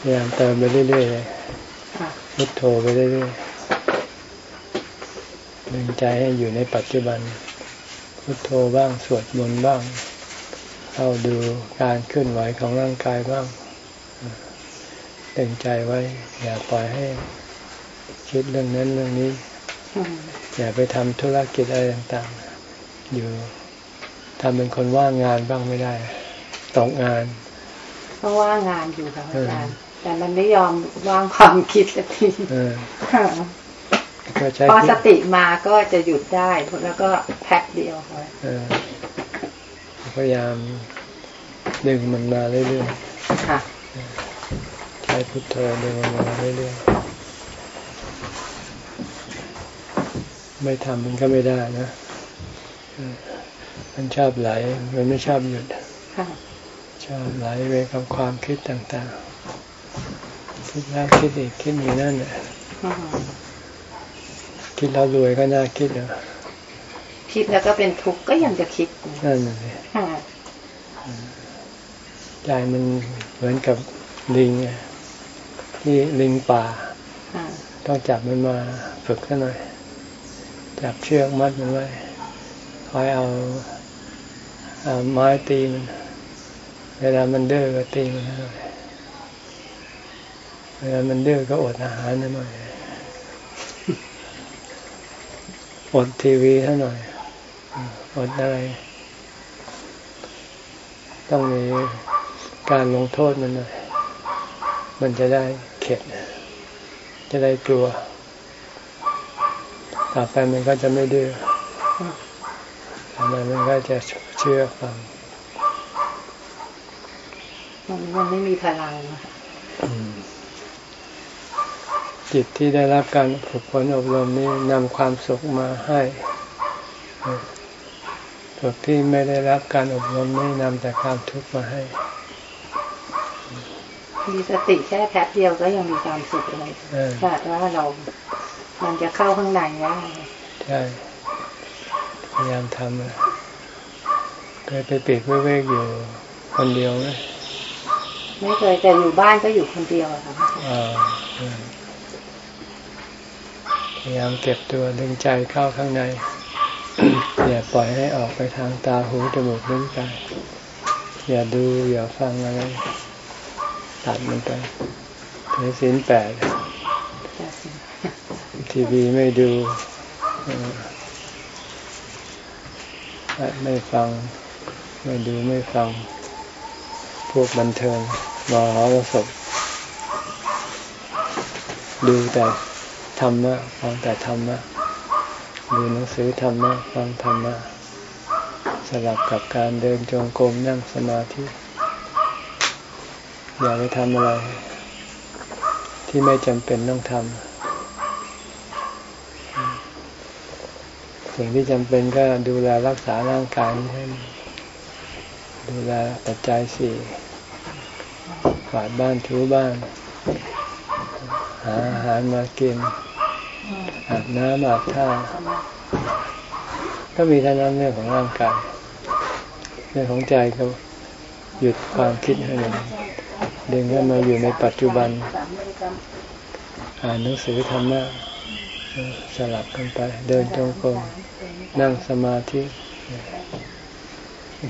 พยายามเติมไปเรื่อยๆเลยค่ะพุทโธไปเรื่อยๆดึงใจให้อยู่ในปัจจุบัน พุทโธบ้างสวดมนต์บ้างเข้าดูการเคลื่อนไหวของร่างกายบ้างดึงใจไว้ อย่าปล่อยให้คิดเรื่องนั้นเรื่องนี้อืมอย่าไปทำธุรกิจอะไรต่างๆ อยู่ทำเป็นคนว่างงานบ้างไม่ได้ ตกงานเพราะว่างานอยู่ค่ะอาจารย์ แต่มันไม่ยอมวางความคิดสักทีเออค่ะก็ใช้พอสติมาก็จะหยุดได้แล้วก็แพ็คเดียวค่ะเออพยายามดึงมันมาเรื่อยค่ะๆใช้พุทโธดึงมันมาเรื่อยๆไม่ทำมันก็ไม่ได้นะเออมันชอบไหล มันไม่ชอบหยุดค่ะชอบไหลไปกับความคิดต่างๆ คิดแล้วคิดอีกคิดอยู่นั่นน่ะอืมคิดแล้วรวยก็น่าคิดอะคิดแล้วก็เป็นทุกข์ก็ยังจะคิดอยู่นั่นน่ะสิค่ะใจมันเหมือนกับลิงอะที่ลิงป่าค่ะต้องจับมันมาฝึกซะหน่อย จับเชือกมัดมันไว้คอยเอาเอาไม้ตีมันเวลามันดื้อก็ตีมันหน่อย เวลามันดื้อก็อดอาหารหน่อยอดทีวีให้หน่อยอดอะไร ต้องมีการลงโทษมันหน่อย มันจะได้เข็ด จะได้กลัว ต่อไปมันก็จะไม่ดื้อต่อไปมันก็จะเชื่อฟัง มันมันไม่มีพลังอะค่ะ จิตที่ได้รับการฝึกฝนอบรมนี้นำความสุขมาให้ฝึกที่ไม่ได้รับการอบรมนี่นำแต่ความทุกข์มาให้ มีสติแค่แป๊บเดียวก็ยังมีความสุขเลยเออค่ะว่าเรา มันจะเข้าข้างในได้ใช่พยายามทำนะเคยไปปีกเวกๆอยู่คนเดียวไหมไม่เคยแต่อยู่บ้านก็อยู่คนเดียวอะค่ะอ่าอืมพ ยายามเก็บตัวดึงใจเข้าข้างใน อย่าปล่อยให้ออกไปทางตาหูจมูกลิ้นกายอย่าดูอย่าฟังอะไรตัดมันไปในศีลแปดทีวีไม่ดูไม่ฟัง ไม่ดูไม่ฟัง พวกบันเทิงมหรสพดูแต่ ธรรมะฟังแต่ธรรมะดูหนังสือธรรมะฟังธรรมะสลับกับการเดินจงกรมนั่งสมาธิ อย่าไปทำอะไร ที่ไม่จำเป็นต้องทำสิ่งที่จำเป็นก็ดูแลรักษาร่างกายให้ดูแลปัจจัยสี่กวาดบ้านถูบ้าน หาอาหารมากิน อาบน้ำอาบท่าก็มีเท่านั้นเรื่องของร่างกายเรื่องของใจก็หยุดความคิดให้มันดึงให้มาอยู่ในปัจจุบัน อ่านหนังสือธรรมะสลับกันไป เดินจงกรมนั่งสมาธิ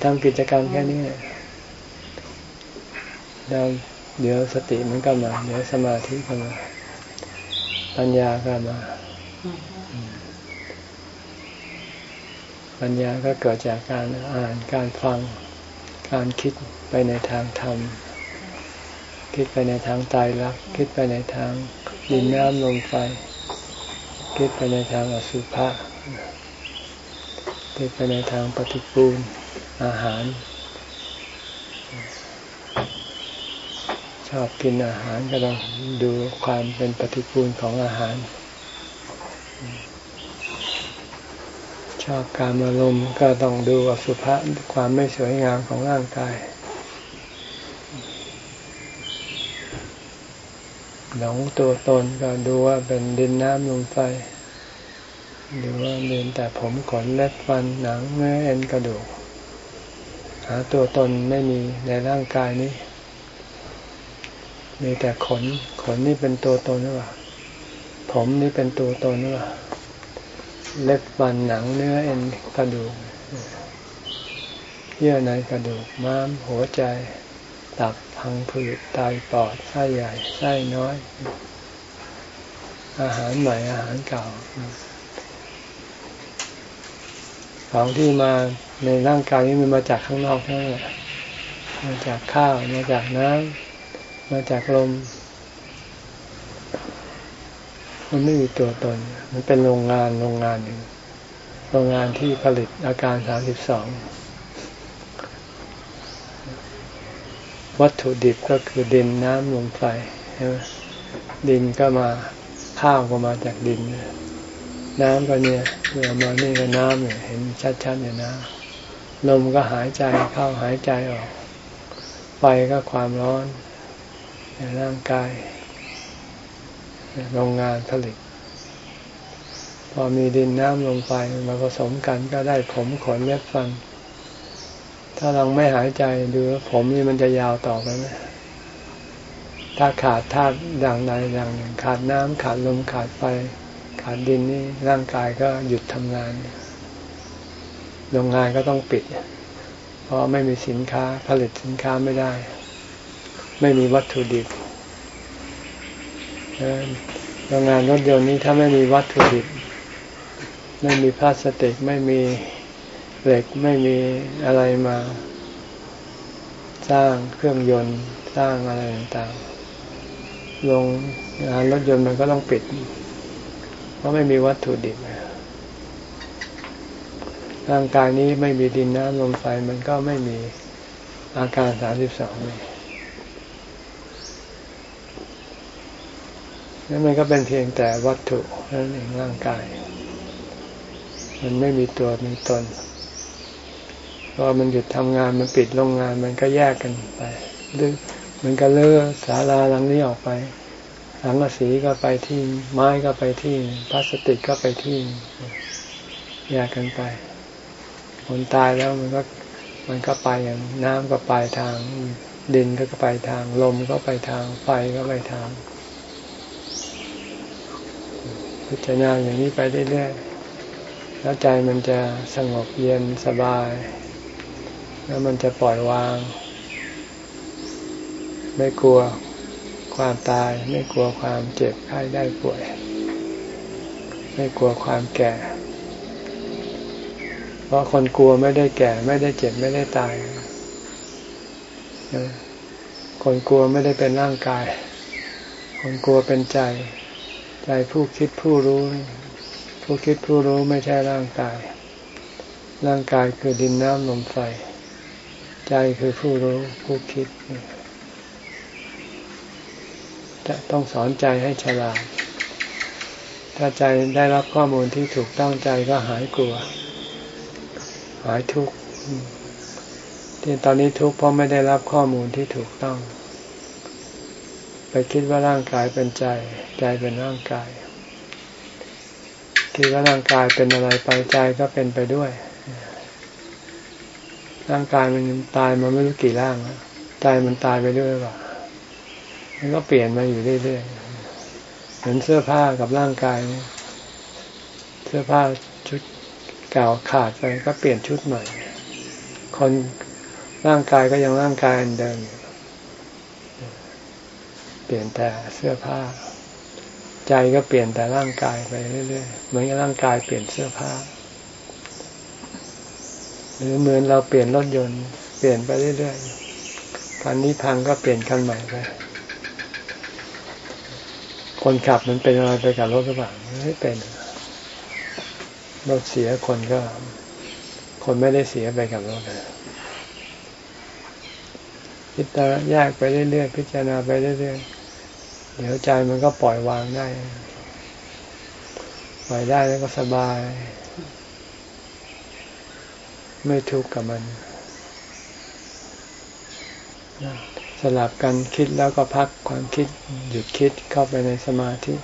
ทำกิจกรรมแค่นี้แล้วเดี๋ยวสติมันก็มา เดี๋ยวสมาธิก็มา ปัญญาก็มา ปัญญาก็เกิดจากการอ่านการฟังการคิดไปในทางธรรม คิดไปในทางตายรัก คิดไปในทางดินน้ำลมไฟ คิดไปในทางอสุภะคิดไปในทางปฏิปูลอาหาร ชอบกินอาหารก็ต้องดูความเป็นปฏิปูลของอาหาร ชอบการอารมณ์ก็ต้องดูอสุภะความไม่สวยงามของร่างกายหลงตัวตนก็ดูว่าเป็นดินน้ำลมไฟดูว่าเป็นแต่ผมขนเล็บฟันหนังเนื้อเอ็นกระดูกหาตัวตนไม่มีในร่างกายนี้ มีแต่ขน ขนนี่เป็นตัวตนหรือเปล่า ผมนี่เป็นตัวตนหรือเปล่าเล็บฟันหนังเนื้อเอ็นกระดูก เยื่อในกระดูกม้ามหัวใจ ตับพังผืดไตปอดไส้ใหญ่ไส้น้อย อาหารใหม่อาหารเก่า ของที่มาในร่างกายนี้มันมาจากข้างนอกทั้งนั้นมาจากข้าวมาจากน้ำมาจากลม มันไม่มีตัวตน มันเป็นโรงงานโรงงานหนึ่งโรงงานที่ผลิตอาการสามสิบสองวัตถุดิบก็คือดินน้ำลมไฟใช่ไหมดินก็มาข้าวก็มาจากดิน น้ำก็เนี่ยเมื่อมานี่ก็น้ำเนี่ยเห็นชัดๆเนี่ยนะลมก็หายใจเข้าหายใจออก ไฟก็ความร้อนในร่างกาย โรงงานผลิต พอมีดินน้ำลมไฟมาผสมกันก็ได้ผมขนเล็บฟัน ถ้าเราไม่หายใจดูผมนี่มันจะยาวต่อไปไหมถ้าขาดธาตุอย่างใดอย่างหนึ่งขาดน้ำขาดลมขาดไฟ ขาดดินนี่ร่างกายก็หยุดทำงานโรงงานก็ต้องปิด เพราะไม่มีสินค้าผลิตสินค้าไม่ได้ ไม่มีวัตถุดิบ โรงงานรถยนต์นี้ถ้าไม่มีวัตถุดิบ ไม่มีพลาสติก ไม่มีเหล็ก ไม่มีอะไรมา สร้างเครื่องยนต์ สร้างอะไรต่างๆลงงานรถยนต์มันก็ต้องปิด เพราะไม่มีวัตถุดิบร่างกายนี้ไม่มีดินน้ำลมไฟมันก็ไม่มีอาการสามสิบสองเลย นั่นมันก็เป็นเพียงแต่วัตถุนั่นเองร่างกาย มันไม่มีตัวมีตนพอมันหยุดทำงานมันปิดโรงงานมันก็แยกกันไปหรือมันก็เลือกศาลาหลังนี้ออกไปหลังกระสีก็ไปที่ไม้ก็ไปที่พลาสติกก็ไปที่แยกกันไปคนตายแล้วมันก็มันก็ไปอย่างน้ำก็ไปทางดินก็ไปทางลมก็ไปทางไฟก็ไปทาง พิจารณาอย่างนี้ไปเรื่อยๆแล้วใจมันจะสงบเย็นสบาย แล้วมันจะปล่อยวาง ไม่กลัวความตาย ไม่กลัวความเจ็บไข้ได้ป่วย ไม่กลัวความแก่ เพราะคนกลัวไม่ได้แก่ ไม่ได้เจ็บไม่ได้ตาย คนกลัวไม่ได้เป็นร่างกาย คนกลัวเป็นใจ ใจผู้คิดผู้รู้ ผู้คิดผู้รู้ไม่ใช่ร่างกาย ร่างกายคือดินน้ำลมไฟ ใจคือผู้รู้ผู้คิด จะต้องสอนใจให้ฉลาด ถ้าใจได้รับข้อมูลที่ถูกต้องใจก็หายกลัว หายทุกข์ที่ตอนนี้ทุกข์เพราะไม่ได้รับข้อมูลที่ถูกต้อง ไปคิดว่าร่างกายเป็นใจ ใจเป็นร่างกาย คิดว่าร่างกายเป็นอะไรไปใจก็เป็นไปด้วย ร่างกายมันตายมาไม่รู้กี่ร่างแล้วใจมันตายไปด้วยป่ะมันก็เปลี่ยนมาอยู่เรื่อยๆเหมือนเสื้อผ้ากับร่างกายเสื้อผ้าชุดเก่าขาดไปก็เปลี่ยนชุดใหม่ คนร่างกายก็ยังร่างกายเดิม เปลี่ยนแต่เสื้อผ้า ใจก็เปลี่ยนแต่ร่างกายไปเรื่อยๆเหมือนกับร่างกายเปลี่ยนเสื้อผ้า หรือเหมือนเราเปลี่ยนรถยนต์เปลี่ยนไปเรื่อยๆคันนี้พังก็เปลี่ยนคันใหม่ไปคนขับมันเป็นอะไรไปกับรถหรือเปล่าไม่เป็นรถเสียคนก็ คนไม่ได้เสียไปกับรถนะพิจารณาแยกไปเรื่อยๆพิจารณาไปเรื่อยๆ เดี๋ยวใจมันก็ปล่อยวางได้ ปล่อยได้แล้วก็สบาย ไม่ทุกข์กับมันสลับกันคิดแล้วก็พักความคิดหยุดคิดเข้าไปในสมาธิ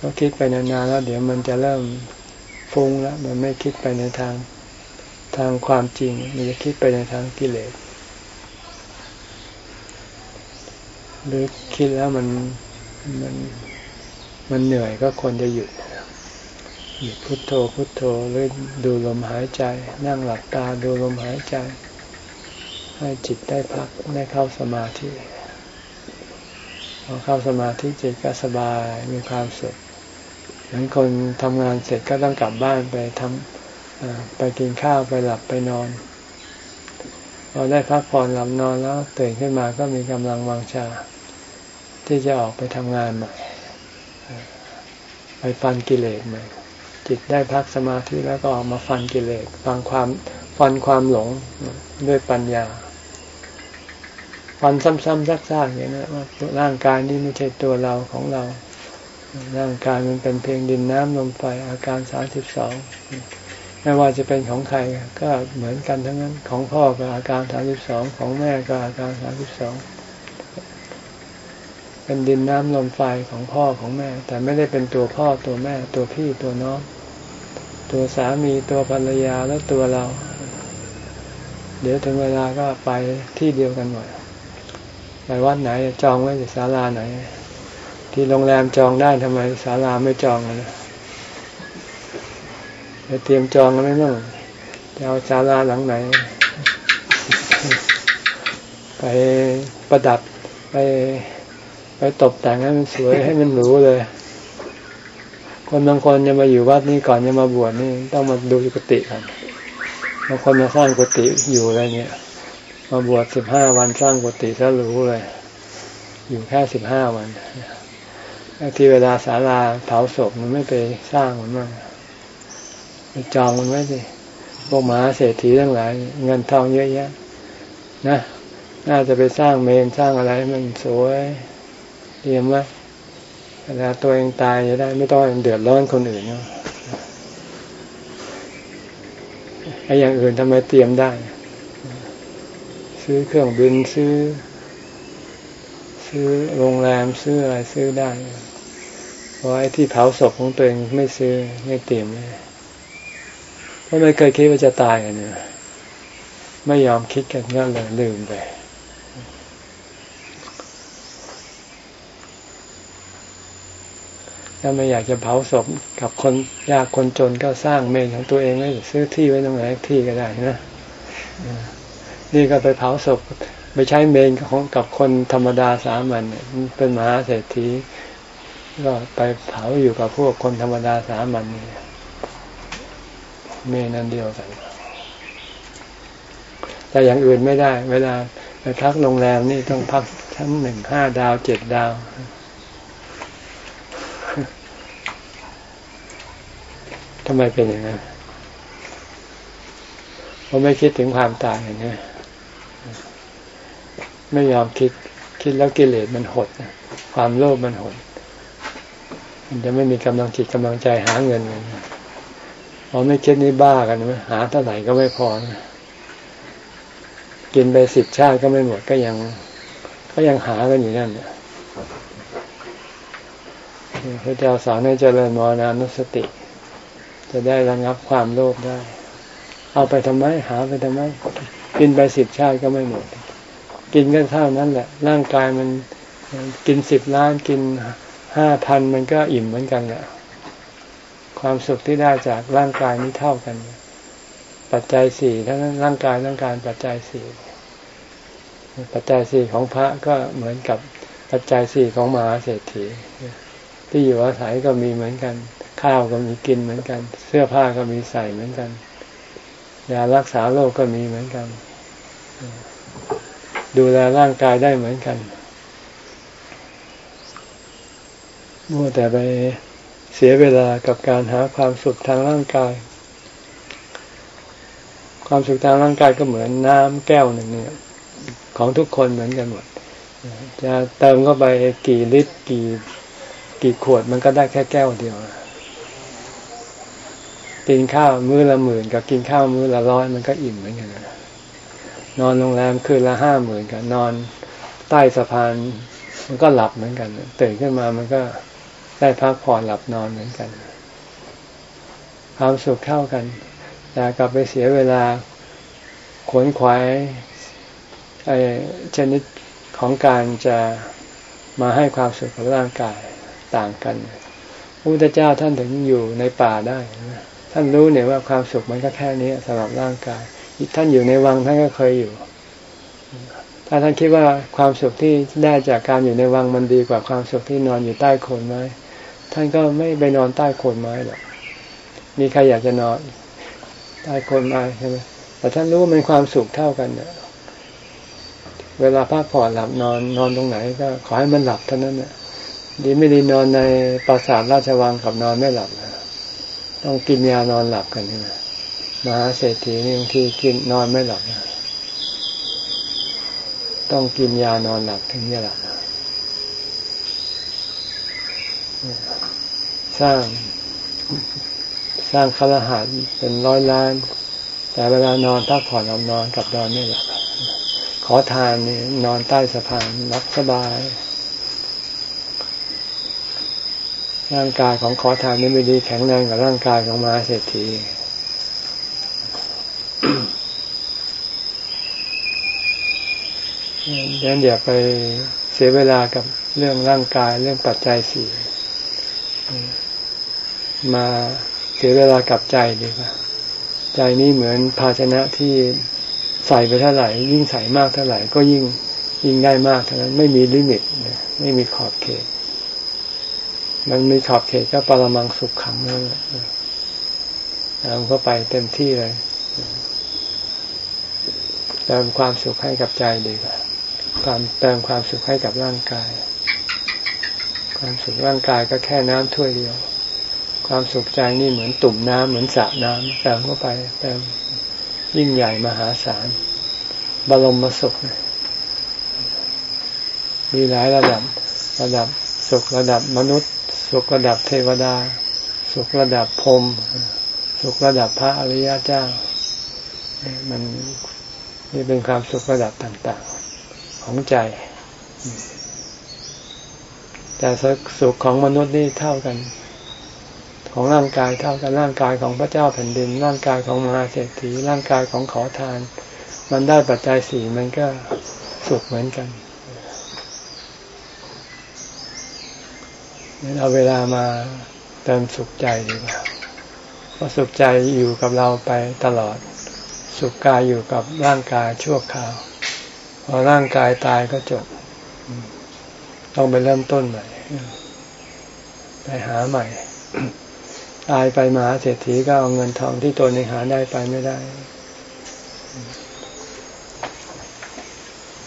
ก็คิดไปนานๆแล้ว เดี๋ยวมันจะเริ่มฟุ้งแล้ว มันไม่คิดไปในทางทางความจริง มันจะคิดไปในทางกิเลส หรือคิดแล้วมันมันมันเหนื่อยก็ควรจะหยุดหยุดพุดโทโธพุโทโธหรือดูลมหายใจ นั่งหลับตาดูลมหายใจ ให้จิตได้พักได้เข้าสมาธิพอเข้าสมาธิจิตก็สบายมีความสุขเหมือนคนทำงานเสร็จก็ต้องกลับบ้านไปทำไปกินข้าวไปหลับไปนอน อได้พักผ่อนหลับนอนแล้วตื่นขึ้นมาก็มีกำลังวังชา ที่จะออกไปทำงานใหม่ไปฟันกิเลสใหม่จิตได้พักสมาธิแล้วก็ออกมาฟันกิเลสฟังความฟันความหลงด้วยปัญญา ฟันซ้ำๆซักๆอย่างนี้ว่าร่างกายนี้ไม่ใช่ตัวเราของเรา ร่างกายมันเป็นเพียงดินน้ำลมไฟอาการสามสิบสอง ไม่ว่าจะเป็นของใครก็เหมือนกันทั้งนั้น ของพ่อก็อาการสามสิบสองของแม่ก็อาการสามสิบสองเป็นดินน้ำลมไฟของพ่อของแม่ แต่ไม่ได้เป็นตัวพ่อตัวแม่ ตัวพี่ตัวน้อง ตัวสามีตัวภรรยาและตัวเรา เดี๋ยวถึงเวลาก็ไปที่เดียวกันหมดไปวัดไหนจองไว้ศาลาไหน ที่โรงแรมจองได้ทำไมศาลาไม่จองเลย เตรียมจองกันไหมมั่งจะเอาศาลาหลังไหน ไปประดับไปไปตกแต่งให้มันสวยให้มันหรูเลย คนบางคนจะมาอยู่วัดนี้ก่อนจะมาบวชนี่ต้องมาดูกุฏิก่อนบางคนมาสร้างกุฏิอยู่อะไรเงี้ยมาบวชสิบห้าวันสร้างกุฏิซะหรูเลย อยู่แค่สิบห้าวันที่เวลาศาลาเผาศพมันไม่ไปสร้างมันมั่ง จองมันไว้สิพวกมหาเศรษฐีทั้งหลาย เงินทองเยอะแยะ นะ น่าจะไปสร้างเมนสร้างอะไรมันสวยเตรียมไว้เวลาตัวเองตายจะได้ ไม่ต้องเดือดร้อนคนอื่นเนาะไอ้อย่างอื่นทำไมเตรียมได้ ซื้อเครื่องบินซื้อ ซื้อโรงแรมซื้ออะไรซื้อได้เพราะไอ้ที่เผาศพของตัวเองไม่ซื้อไม่เตรียมเลย พราะไม่เคยคิดว่าจะตายกันเนี่ยไม่ยอมคิดกันก็เลยลืมไปถ้าไม่อยากจะเผาศพกับคนยากคนจนก็สร้างเมนของตัวเองไว้ซื้อที่ไว้ตรงไหนที่ก็ได้นะนี่ก็ไปเผาศพไปใช้เมนของกับคนธรรมดาสามัญเป็นมหาเศรษฐีก็ไปเผาอยู่กับพวกคนธรรมดาสามัญนี่ เมนันเดียวกัน แต่อย่างอื่นไม่ได้ เวลาไปพักโรงแรมนี่ต้องพักชั้นหนึ่งห้าดาวเจ็ดดาว ทำไมเป็นอย่างนั้นเพราะไม่คิดถึงความตายอย่างนี้ไม่ยอมคิด คิดแล้วกิเลสมันหดความโลภมันหดมันจะไม่มีกำลังจิตกำลังใจหาเงินเงิน พอไม่คิดนี่บ้ากันไหมหาเท่าไหร่ก็ไม่พอนะกินไปสิบชาติก็ไม่หมดก็ยัง ก็ยังหากันอยู่นั่นเนี่ยพระเจ้าสอนให้เจริญมรณานุสติ จะได้ระงับความโลภได้ เอาไปทำไม หาไปทำไม กินไปสิบชาติก็ไม่หมด กินก็เท่านั้นแหละ ร่างกายมันกินสิบล้านกินห้าพันมันก็อิ่มเหมือนกันแหละ ความสุขที่ได้จากร่างกายนี้เท่ากัน ปัจจัยสี่ทั้งร่างกายร่างกายปัจจัยสี่ปัจจัยสี่ของพระก็เหมือนกับปัจจัยสี่ของมหาเศรษฐีที่อยู่อาศัยก็มีเหมือนกัน ข้าวก็มีกินเหมือนกัน เสื้อผ้าก็มีใส่เหมือนกันยารักษาโรคก็มีเหมือนกัน ดูแลร่างกายได้เหมือนกันมัวแต่ไป เสียเวลากับการหาความสุขทางร่างกาย ความสุขทางร่างกายก็เหมือนน้ำแก้วหนึ่งเนี่ยของทุกคนเหมือนกันหมด จะเติมเข้าไปกี่ลิตรกี่กี่ขวดมันก็ได้แค่แก้วเดียว กินข้าวมื้อละหมื่นกับกินข้าวมื้อละร้อยมันก็อิ่มเหมือนกันนอนโรงแรมคืนละห้าหมื่นกับนอนใต้สะพานมันก็หลับเหมือนกันตื่นขึ้นมามันก็ ได้พักผ่อนหลับนอนเหมือนกัน ความสุขเท่ากัน แต่กลับไปเสียเวลาขวนขวายไอ้ชนิดของการจะมาให้ความสุขกับร่างกายต่างกันพระพุทธเจ้าท่านถึงอยู่ในป่าได้ท่านรู้เนี่ยว่าความสุขมันก็แค่นี้สำหรับร่างกายท่านอยู่ในวังท่านก็เคยอยู่ ถ้าท่านคิดว่าความสุขที่ได้จากการอยู่ในวังมันดีกว่าความสุขที่นอนอยู่ใต้โคนไม้ ท่านก็ไม่ไปนอนใต้โคนไม้หรอกมีใครอยากจะนอนใต้โคนไม้ใช่ไหมแต่ท่านรู้ว่ามันความสุขเท่ากันเนี่ยเวลาพักผ่อนหลับนอนนอนตรงไหน ก็ขอให้มันหลับเท่านั้นเนี่ยดีไม่ดีนอนในปราสาทราชวังกับนอนไม่หลับนะต้องกินยานอนหลับกันนี่นะมหาเศรษฐีนี่บางทีกินนอนไม่หลับนะต้องกินยานอนหลับถึงจะหลับ สร้าง สร้างคาราหาเป็นร้อยล้าน แต่เวลานอนพักผ่อนเอานอนกับนอนไม่หลับขอทานนี่นอนใต้สะพานรับสบาย ร่างกายของขอทานนี่ไม่ดีแข็งแรงกับร่างกายของมาเศรษฐีดังนั้นอย่าไปเสียเวลากับเรื่องร่างกายเรื่องปัจจัยสี่ มาเสียเวลากับใจดีกว่า ใจนี้เหมือนภาชนะที่ใส่ไปเท่าไหร่ ยิ่งใส่มากเท่าไหร่ ก็ยิ่งยิ่งได้มากเท่านั้น ไม่มีลิมิตไม่มีขอบเขต มันมีขอบเขตก็ปรมังสุขขังนั่นแหละเอาเข้าไปเต็มที่เลยเติมความสุขให้กับใจดีกว่าความเติมความสุขให้กับร่างกาย ความสุขร่างกายก็แค่น้ำถ้วยเดียว ความสุขใจนี่เหมือนตุ่มน้ำเหมือนสระน้ำเติมเข้าไปเติมยิ่งใหญ่มหาศาลบรมสุข มีหลายระดับระดับสุขระดับมนุษย์ สุขระดับเทวดา สุขระดับพรมสุขระดับพระอริยเจ้า มันนี่เป็นความสุขระดับต่างๆ ของใจ แต่สุขของมนุษย์นี่เท่ากัน ของร่างกายเท่ากันร่างกายของพระเจ้าแผ่นดิน ร่างกายของมหาเศรษฐีร่างกายของขอทาน มันได้ปัจจัยสี่มันก็สุขเหมือนกันเอาเวลามาเติมสุขใจดีกว่าเพราะสุขใจอยู่กับเราไปตลอด สุขกายอยู่กับร่างกายชั่วคราว พอร่างกายตายก็จบ ต้องไปเริ่มต้นใหม่ ไปหาใหม่ ตายไปมาเศรษฐีก็เอาเงินทองที่ตนเองหาได้ไปไม่ได้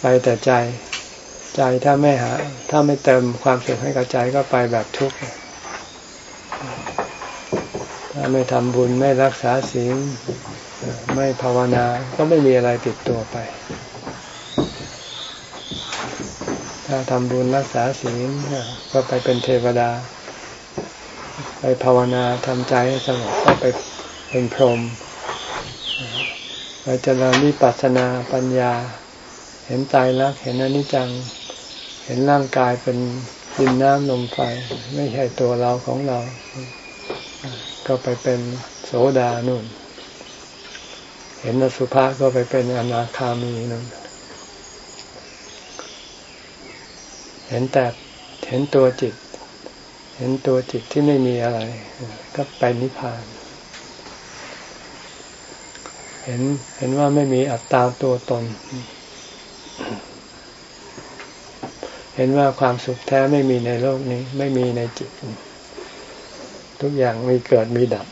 ไปแต่ใจใจถ้าไม่หา ถ้าไม่เติมความสุขให้กับใจก็ไปแบบทุกข์ถ้าไม่ทำบุญไม่รักษาศีลไม่ภาวนา ก็ไม่มีอะไรติดตัวไป ถ้าทำบุญรักษาศีลก็ไปเป็นเทวดา ไปภาวนาทำใจให้สงบก็ไปเป็นพรหมไปเจริญวิปัสสนาปัญญา เห็นใจรักเห็นอนิจจัง เห็นร่างกายเป็นดินน้ำลมไฟ ไม่ใช่ตัวเราของเรา ก็ไปเป็นโสดานุ่น เห็นสุภาก็ไปเป็นอนาคามีนุ่นเห็นแต่เห็นตัวจิต เห็นตัวจิตที่ไม่มีอะไร ก็ไปนิพพาน เห็นเห็นว่าไม่มีอัตตาตัวตน เห็นว่าความสุขแท้ไม่มีในโลกนี้ ไม่มีในจิต ทุกอย่างมีเกิดมีดับ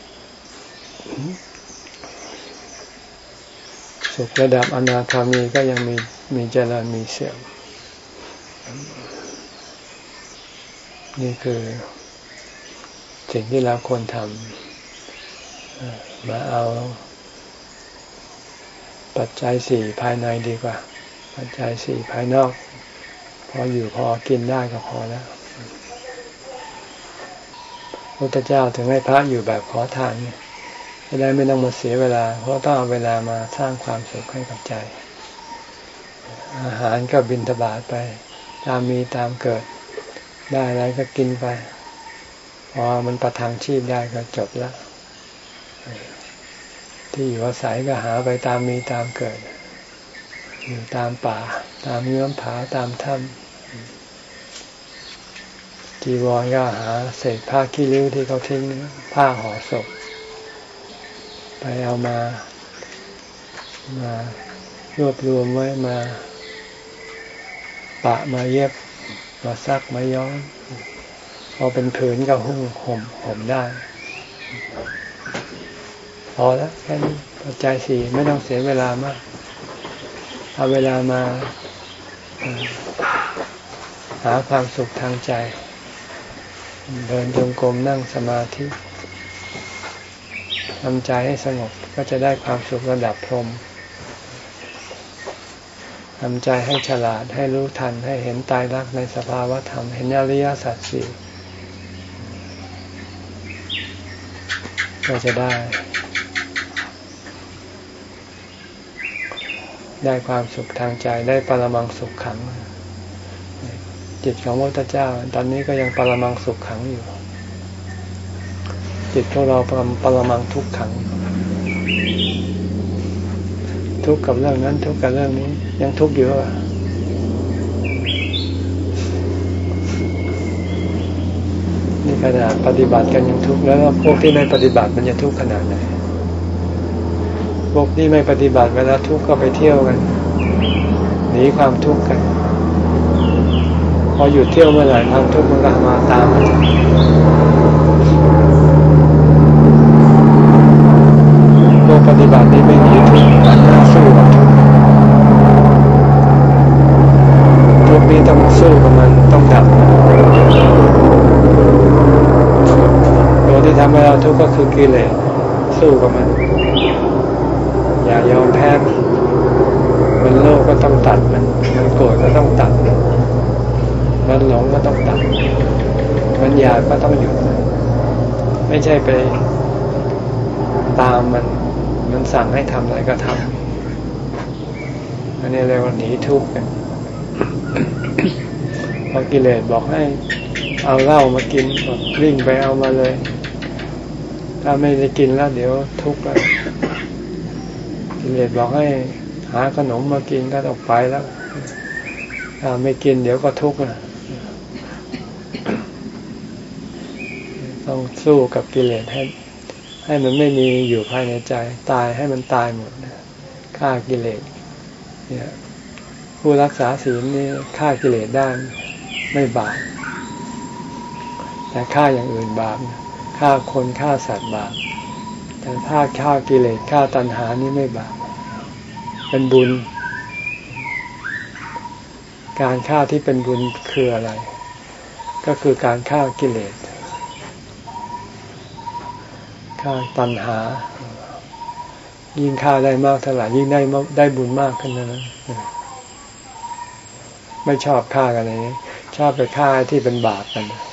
สุขระดับอนาคามีก็ยังมีมีเจริญมีเสื่อมนี่คือ สิ่งที่เราควรทำมาเอา ปัจจัยสี่ภายในดีกว่า ปัจจัยสี่ภายนอก พออยู่พอกินได้ก็พอแล้วพระเจ้าถึงให้พระอยู่แบบขอทานเนี่ยจะได้ไม่ต้องมาเสียเวลา เพราะต้องเอาเวลามาสร้างความสุขให้กับใจ อาหารก็บินทบาทไป ตามมีตามเกิดได้อะไรก็กินไป พอมันประทังชีพได้ก็จบแล้วที่อยู่อาศัยก็หาไปตามมีตามเกิด อยู่ตามป่า ตามเงื้อมผาตามถ้ำจีวรก็หาเศษผ้าขี้ริ้วที่เขาทิ้งผ้าห่อศพ ไปเอามามารวบรวมไว้มาปะมาเย็บมาซักมาย้อม พอเป็นผืนก็หุ้มห่มห่มได้พอแล้วแค่นี้ปัจจัยสี่ไม่ต้องเสียเวลามาก เอาเวลามาหาความสุขทางใจ เดินจงกรมนั่งสมาธิทำใจให้สงบก็จะได้ความสุขระดับพรหมทำใจให้ฉลาดให้รู้ทันให้เห็นตายรักในสภาวะธรรม เห็นอริยสัจสี่ ก็จะได้ ได้ความสุขทางใจได้ปรมังสุขขัง จิตของพระพุทธเจ้า ตอนนี้ก็ยังปรมังสุขขังอยู่ จิตของเราปรปรมังทุกขัง ทุกข์กับเรื่องนั้นทุกข์กับเรื่องนี้ ยังทุกข์อยู่อะ ขนาดปฏิบัติกันยังทุกข์แล้วพวกที่ไม่ปฏิบัติมันจะทุกข์ขนาดไหนพวกที่ไม่ปฏิบัติเวลาทุกข์ก็ไปเที่ยวกันหนีความทุกข์กัน พอหยุดเที่ยวเมื่อไหร่ความทุกข์มันก็มาตามพวกปฏิบัตินี้ไม่หนีทุกข์ต่สู้กับทุกข์ทุกข์นี้ต้องสู้กับมันต้องดับ ที่ทำให้เราทุกข์ก็คือกิเลสสู้กับมัน อย่ายอมแพ้มันโลภก็ต้องตัดมันมันโกรธก็ต้องตัด มันหลงก็ต้องตัด มันอยากก็ต้องหยุด ไม่ใช่ไปตามมัน มันสั่งให้ทำอะไรก็ทำอันนี้เรียกว่าหนีทุกข์กันพอกิเลสบอกให้เอาเหล้ามากินวิ่งไปเอามาเลย ถ้าไม่ได้กินแล้ว เดี๋ยวทุกข์แล้วกิเลสบอกให้หาขนมมากินก็ต้องไปแล้ว ถ้าไม่กินเดี๋ยวก็ทุกข์นะต้องสู้กับกิเลสให้ให้มันไม่มีอยู่ภายในใจ ตายให้มันตายหมดฆ่ากิเลสเนี่ยผู้รักษาศีลนี่ฆ่ากิเลสได้ไม่บาปแต่ฆ่าอย่างอื่นบาป ฆ่าคนฆ่าสัตว์บาปแต่ถ้าฆ่ากิเลสฆ่าตัณหานี่ไม่บาปเป็นบุญ การฆ่าที่เป็นบุญคืออะไร ก็คือการฆ่ากิเลสฆ่าตัณหา ยิ่งฆ่าได้มากเท่าไหร่ยิ่งได้ได้บุญมากขึ้นนั้นไม่ชอบฆ่ากันเลยชอบไปฆ่าที่เป็นบาปกันนี่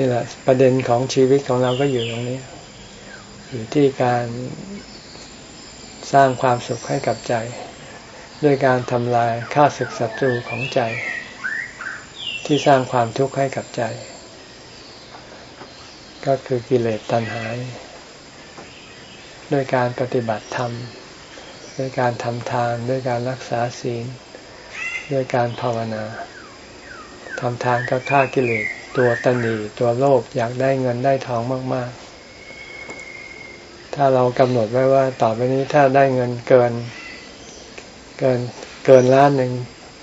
ี่แหละประเด็นของชีวิตของเราก็อยู่ตรงนี้ อยู่ที่การสร้างความสุขให้กับใจ ด้วยการทำลายค่าศึกศัตรูของใจ ที่สร้างความทุกข์ให้กับใจ ก็คือกิเลสตัณหาด้วยการปฏิบัติธรรมด้วยการทำทานด้วยการรักษาศีล ด้วยการภาวนาทำทานก็ฆ่ากิเลส ตัวตนีตัวโลภอยากได้เงินได้ทองมาก ๆ ถ้าเรากำหนดไว้ว่า ต่อไปนี้ถ้าได้เงินเกิน เกินเกินล้านหนึ่ง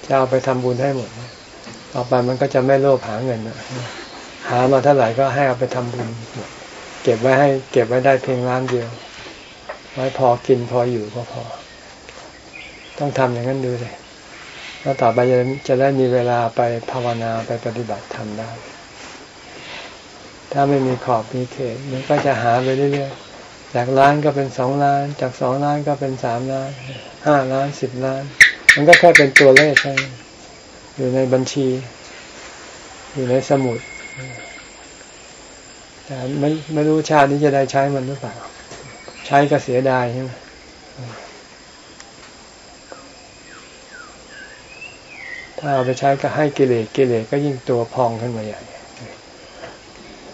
จะเอาไปทำบุญให้หมดต่อไปมันก็จะไม่โลภหาเงินหามาเท่าไหร่ก็ให้เอาไปทำบุญเก็บไว้ให้ เก็บไว้ได้เพียงล้านเดียว ไว้พอกินพออยู่ก็พอ ต้องทำอย่างนั้นดูเลยแล้วต่อไปจะจะได้มีเวลาไปภาวนาไปปฏิบัติธรรมได้ ถ้าไม่มีขอบมีเขตมันก็จะหาไปเรื่อยๆจากล้านก็เป็นสองล้าน จากสองล้านก็เป็นสามล้านห้าล้านสิบล้าน มันก็แค่เป็นตัวเลขใช่อยู่ในบัญชี อยู่ในสมุดแต่ไม่ไม่รู้ชาตินี้จะได้ใช้มันหรือเปล่า ใช้ก็เสียดายใช่ไหมถ้าเอาไปใช้ก็ให้กิเลสกิเลสก็ยิ่งตัวพองขึ้นมาใหญ่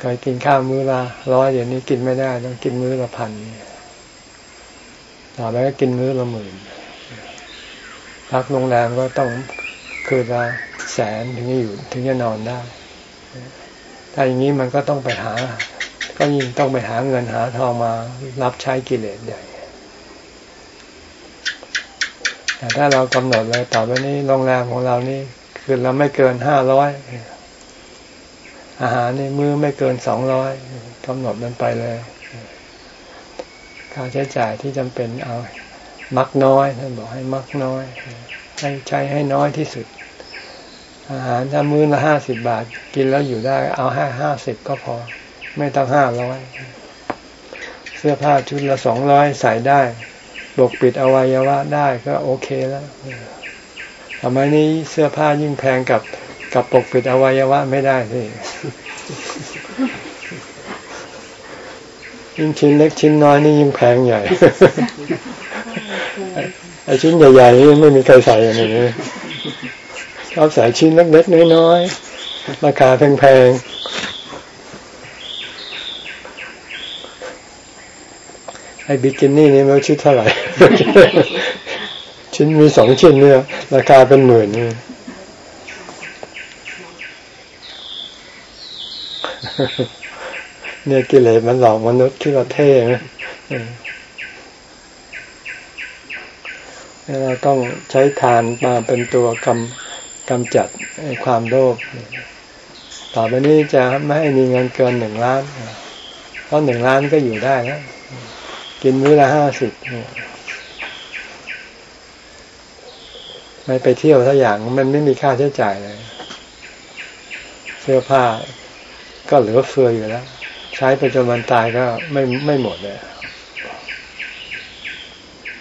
เคยกินข้าวมื้อละร้อยเดี๋ยวนี้กินไม่ได้ ต้องกินมื้อละพันต่อไปก็กินมื้อละหมื่นพักโรงแรมก็ต้องคืนละแสนถึงจะอยู่ถึงจะนอนได้ ถ้าอย่างนี้มันก็ต้องไปหา ก็ยิ่งต้องไปหาเงินหาทองมารับใช้กิเลสใหญ่แต่ถ้าเรากำหนดเลยต่อไปนี้โรงแรมของเรานี่คืนเราไม่เกินห้าร้อย อาหารนี่มื้อไม่เกินสองร้อยกำหนดมันไปเลยค่าใช้จ่ายที่จำเป็นเอามักน้อยท่านบอกให้มักน้อยให้ใช้ให้น้อยที่สุด อาหารถ้ามื้อละห้าสิบบาท กินแล้วอยู่ได้ เอาห้าห้าสิบก็พอ ไม่ต้องห้าร้อยเสื้อผ้าชุดละสองร้อยใส่ได้ปกปิดอวัยวะได้ก็โอเคแล้วทำไมนี้เสื้อผ้ายิ่งแพงกับ กับปกปิดอวัยวะไม่ได้สิยิ่งชิ้นเล็กชิ้นน้อยนี่ยิ่งแพงใหญ่ไอชิ้นใหญ่ๆนี่ไม่มีใครใส่อย่างนี้ชอบใส่ชิ้นเล็กๆน้อยๆราคาแพงๆไอบิกินี่นี่มันชุดเท่าไหร่ ชิ้นมีสองชิ้นเนี่ยราคาเป็นหมื่นนี่ เนี่ยกิเลสมันหลอกมนุษย์คิดว่าเท่ไหมเราต้องใช้ทานมาเป็นตัวกำกำจัดความโลภต่อไปนี้จะไม่ให้มีเงินเกินหนึ่งล้าน เพราะหนึ่งล้านก็อยู่ได้แล้ว กินมื้อละห้าสิบไม่ไปเที่ยวสักอย่างมันไม่มีค่าใช้จ่ายเลย เสื้อผ้า ก็เหลือเฟืออยู่แล้ว ใช้ไปจนวันตายก็ไม่ไม่หมดเลย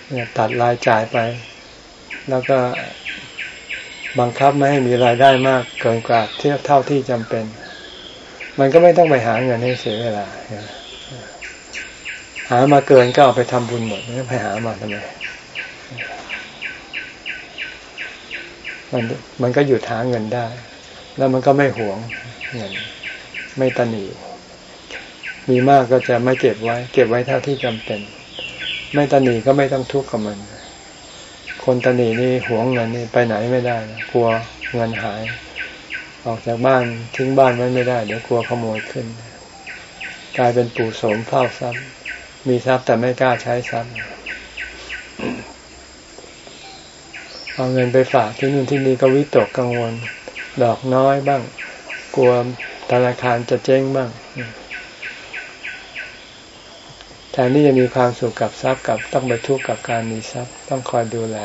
เนี่ยตัดรายจ่ายไป แล้วก็บังคับไม่ให้มีรายได้มากเกินกว่าเทียบเท่าที่จำเป็น มันก็ไม่ต้องไปหาเงินให้เสียเวลา หามาเกินก็เอาไปทำบุญหมดไม่ไปหามาทำไมมันมันก็หยุดหาเงินได้ แล้วมันก็ไม่หวงเงิน ไม่ตนีมีมากก็จะไม่เก็บไว้ เก็บไว้เท่าที่จำเป็น ไม่ตนีก็ไม่ต้องทุกข์กับมัน คนตนีนี่หวงเงินนี่ไปไหนไม่ได้นะกลัวเงินหาย ออกจากบ้านทิ้งบ้านไว้ไม่ได้ เดี๋ยวกลัวขโมยขึ้น กลายเป็นปู่โสมเฝ้าทรัพย์ มีทรัพย์แต่ไม่กล้าใช้ทรัพย์เอาเงินไปฝากที่นู่นที่นี่ก็วิตกกังวล ดอกน้อยบ้าง กลัว ธนาคารจะเจ๊งบ้างแทนที่จะมีความสุขกับทรัพย์กับต้องไปทุกข์กับการมีทรัพย์ ต้องคอยดูแล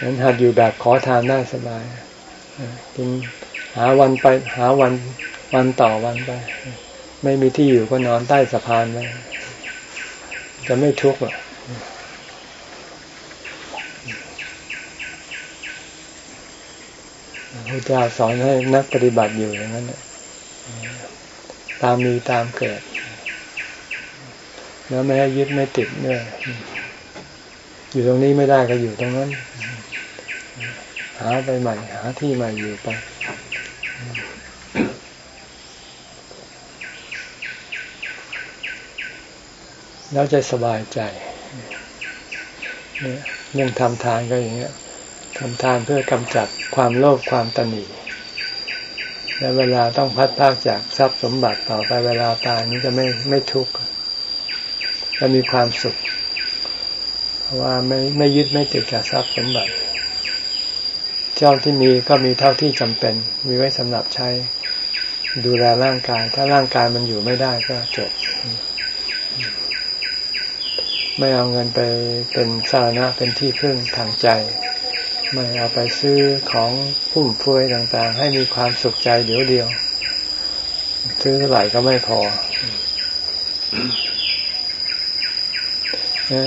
นั้นหัดอยู่แบบขอทานได้สบายกินหาวันไปหาวันวันต่อวันไป ไม่มีที่อยู่ก็นอนใต้สะพานไปจะไม่ทุกข์หรอก พระเจ้าสอนให้นักปฏิบัติอยู่อย่างนั้นตามมีตามเกิด แล้วไม่ให้ยึดไม่ติดเนี่ยอยู่ตรงนี้ไม่ได้ก็อยู่ตรงนั้น หาไปใหม่ หาที่ใหม่อยู่ไปแล้วจะสบายใจ เนี่ยเรื่องทำทานก็อย่างเงี้ย ทำทานเพื่อกำจัดความโลภความตนีและเวลาต้องพัดพากจากทรัพย์สมบัติต่อไปเวลาตายนี้จะไม่ไม่ทุกข์จะมีความสุข เพราะว่าไม่ไม่ยึดไม่ติดกับทรัพย์สมบัติ เจ้าที่มีก็มีเท่าที่จำเป็น มีไว้สำหรับใช้ดูแลร่างกาย ถ้าร่างกายมันอยู่ไม่ได้ก็จบ ไม่เอาเงินไปเป็นสาระเป็นที่พึ่งทางใจ ไม่เอาไปซื้อของฟุ่มเฟือยต่างๆ ให้มีความสุขใจเดี๋ยวเดียว ซื้อเท่าไหร่ก็ไม่พอ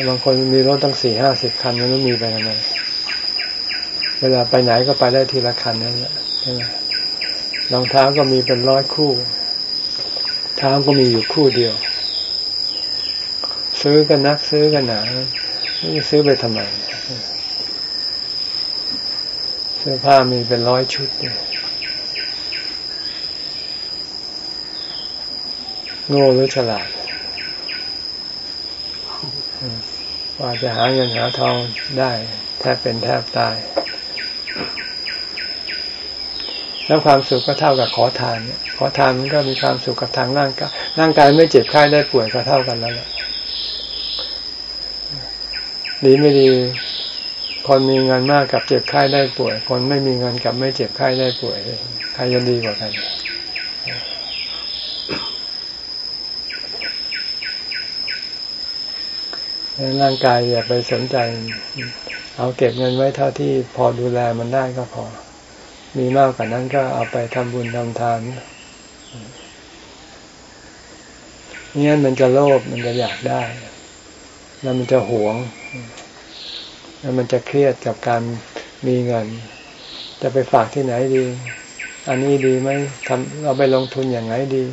บางคนมีรถตั้งสี่ห้าสิบคันไม่มีไปทำไมเวลาไปไหนก็ไปได้ทีละคันนั่นแหละรองเท้าก็มีเป็นร้อยคู่ เท้าก็มีอยู่คู่เดียว ซื้อกันนักซื้อกันหนาไม่ซื้อไปทำไม เสื้อผ้ามีเป็นร้อยชุดมโง่หรือฉลาดว่าจะหาเงินหาทองได้แทบเป็นแทบตาย แล้วความสุขก็เท่ากับขอทานเนี่ยขอทานมันก็มีความสุขกับทางร่างกายร่างกายไม่เจ็บไข้ได้ป่วยก็เท่ากันแล้วแหละดีไม่ดี คนมีเงินมากกับเจ็บไข้ได้ป่วย คนไม่มีเงินกับไม่เจ็บไข้ได้ป่วยใครจะดีกว่ากันร่างกายอย่าไปสนใจ เอาเก็บเงินไว้เท่าที่พอดูแลมันได้ก็พอ มีมากกว่านั้นก็เอาไปทำบุญทำทานนี่งั้นมันจะโลภมันจะอยากได้ แล้วมันจะหวง แล้วมันจะเครียดกับการมีเงิน จะไปฝากที่ไหนดี อันนี้ดีไหมทำเราไปลงทุนอย่างไรดี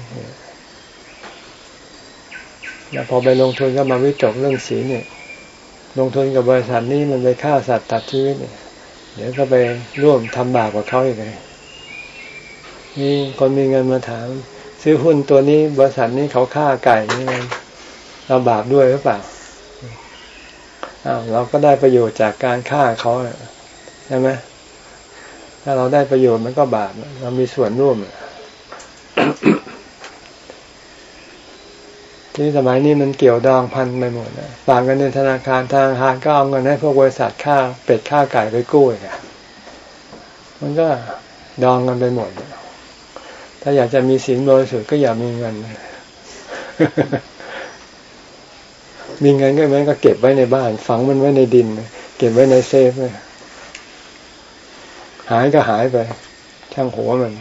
แล้วพอไปลงทุนก็มาวิจกเรื่องสีเนี่ย ลงทุนกับบริษัทนี้มันไปฆ่าสัตว์ตัดชีวิตเนี่ย เดี๋ยวก็ไปร่วมทำบาปกับเขาอีกเลยนี่คนมีเงินมาถาม ซื้อหุ้นตัวนี้บริษัทนี้เขาฆ่าไก่นี่เราบาปด้วยหรือเปล่า เราก็ได้ประโยชน์จากการฆ่าเขาใช่ไหมถ้าเราได้ประโยชน์มันก็บาปเรามีส่วนร่วมที่สมัยนี้มันเกี่ยวดองพันไปหมดนะฝากเงินในธนาคารธนาคารก็เอาเงินให้พวกบริษัทค่าเป็ดค่าไก่ไปกู้อีกมันก็ดองกันไปหมด ถ้าอยากจะมีสินบริสุทธิ์ก็อย่ามีเงิน มีเงินก็มันก็เก็บไว้ในบ้าน ฝังมันไว้ในดิน เก็บไว้ในเซฟหายก็หายไป ช่างหัวมัน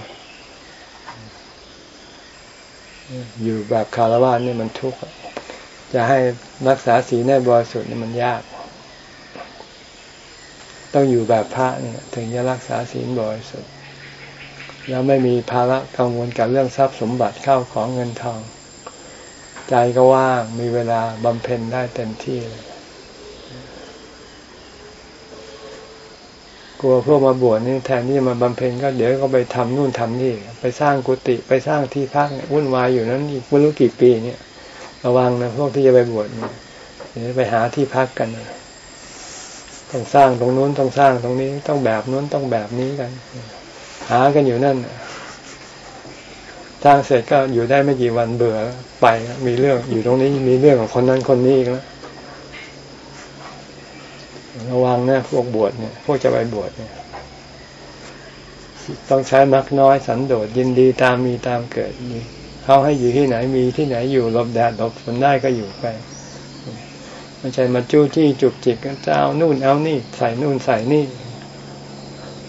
อยู่แบบคารวะนี่มันทุกข์จะให้รักษาศีลในบริสุทธิ์นี่มันยาก ต้องอยู่แบบพระนี่ถึงจะรักษาศีลบริสุทธิ์แล้วไม่มีภาระกังวลกับเรื่องทรัพย์สมบัติเข้าของเงินทอง ใจก็ว่างมีเวลาบำเพ็ญได้เต็มที่เลยกลัวพวกมาบวชนี่แทนที่จะมาบำเพ็ญก็เดี๋ยวก็ไปทำนู่นทำนี่ ไปสร้างกุฏิไปสร้างที่พักวุ่นวายอยู่นั้นอีกไม่รู้กี่ปีเนี่ย ระวังนะพวกที่จะไปบวชเนี่ยเดี๋ยวไปหาที่พักกันต้องสร้างตรงนู้นต้องสร้างตรงนี้ต้องแบบนู้นต้องแบบนี้กัน หากันอยู่นั่น สร้างเสร็จก็อยู่ได้ไม่กี่วันเบื่อไปมีเรื่องอยู่ตรงนี้มีเรื่องของคนนั้นคนนี้อีกแล้วระวังนะพวกบวชเนี่ยพวกจะไปบวชเนี่ย ต้องใช้มักน้อยสันโดษยินดีตามมีตามเกิดนี่เขาให้อยู่ที่ไหนมีที่ไหนอยู่หลบแดดหลบฝนได้ก็อยู่ไปไม่ใช่มาจู้จี้จุกจิกจะเอานู่นเอานี่ ใส่นู่นใส่นี่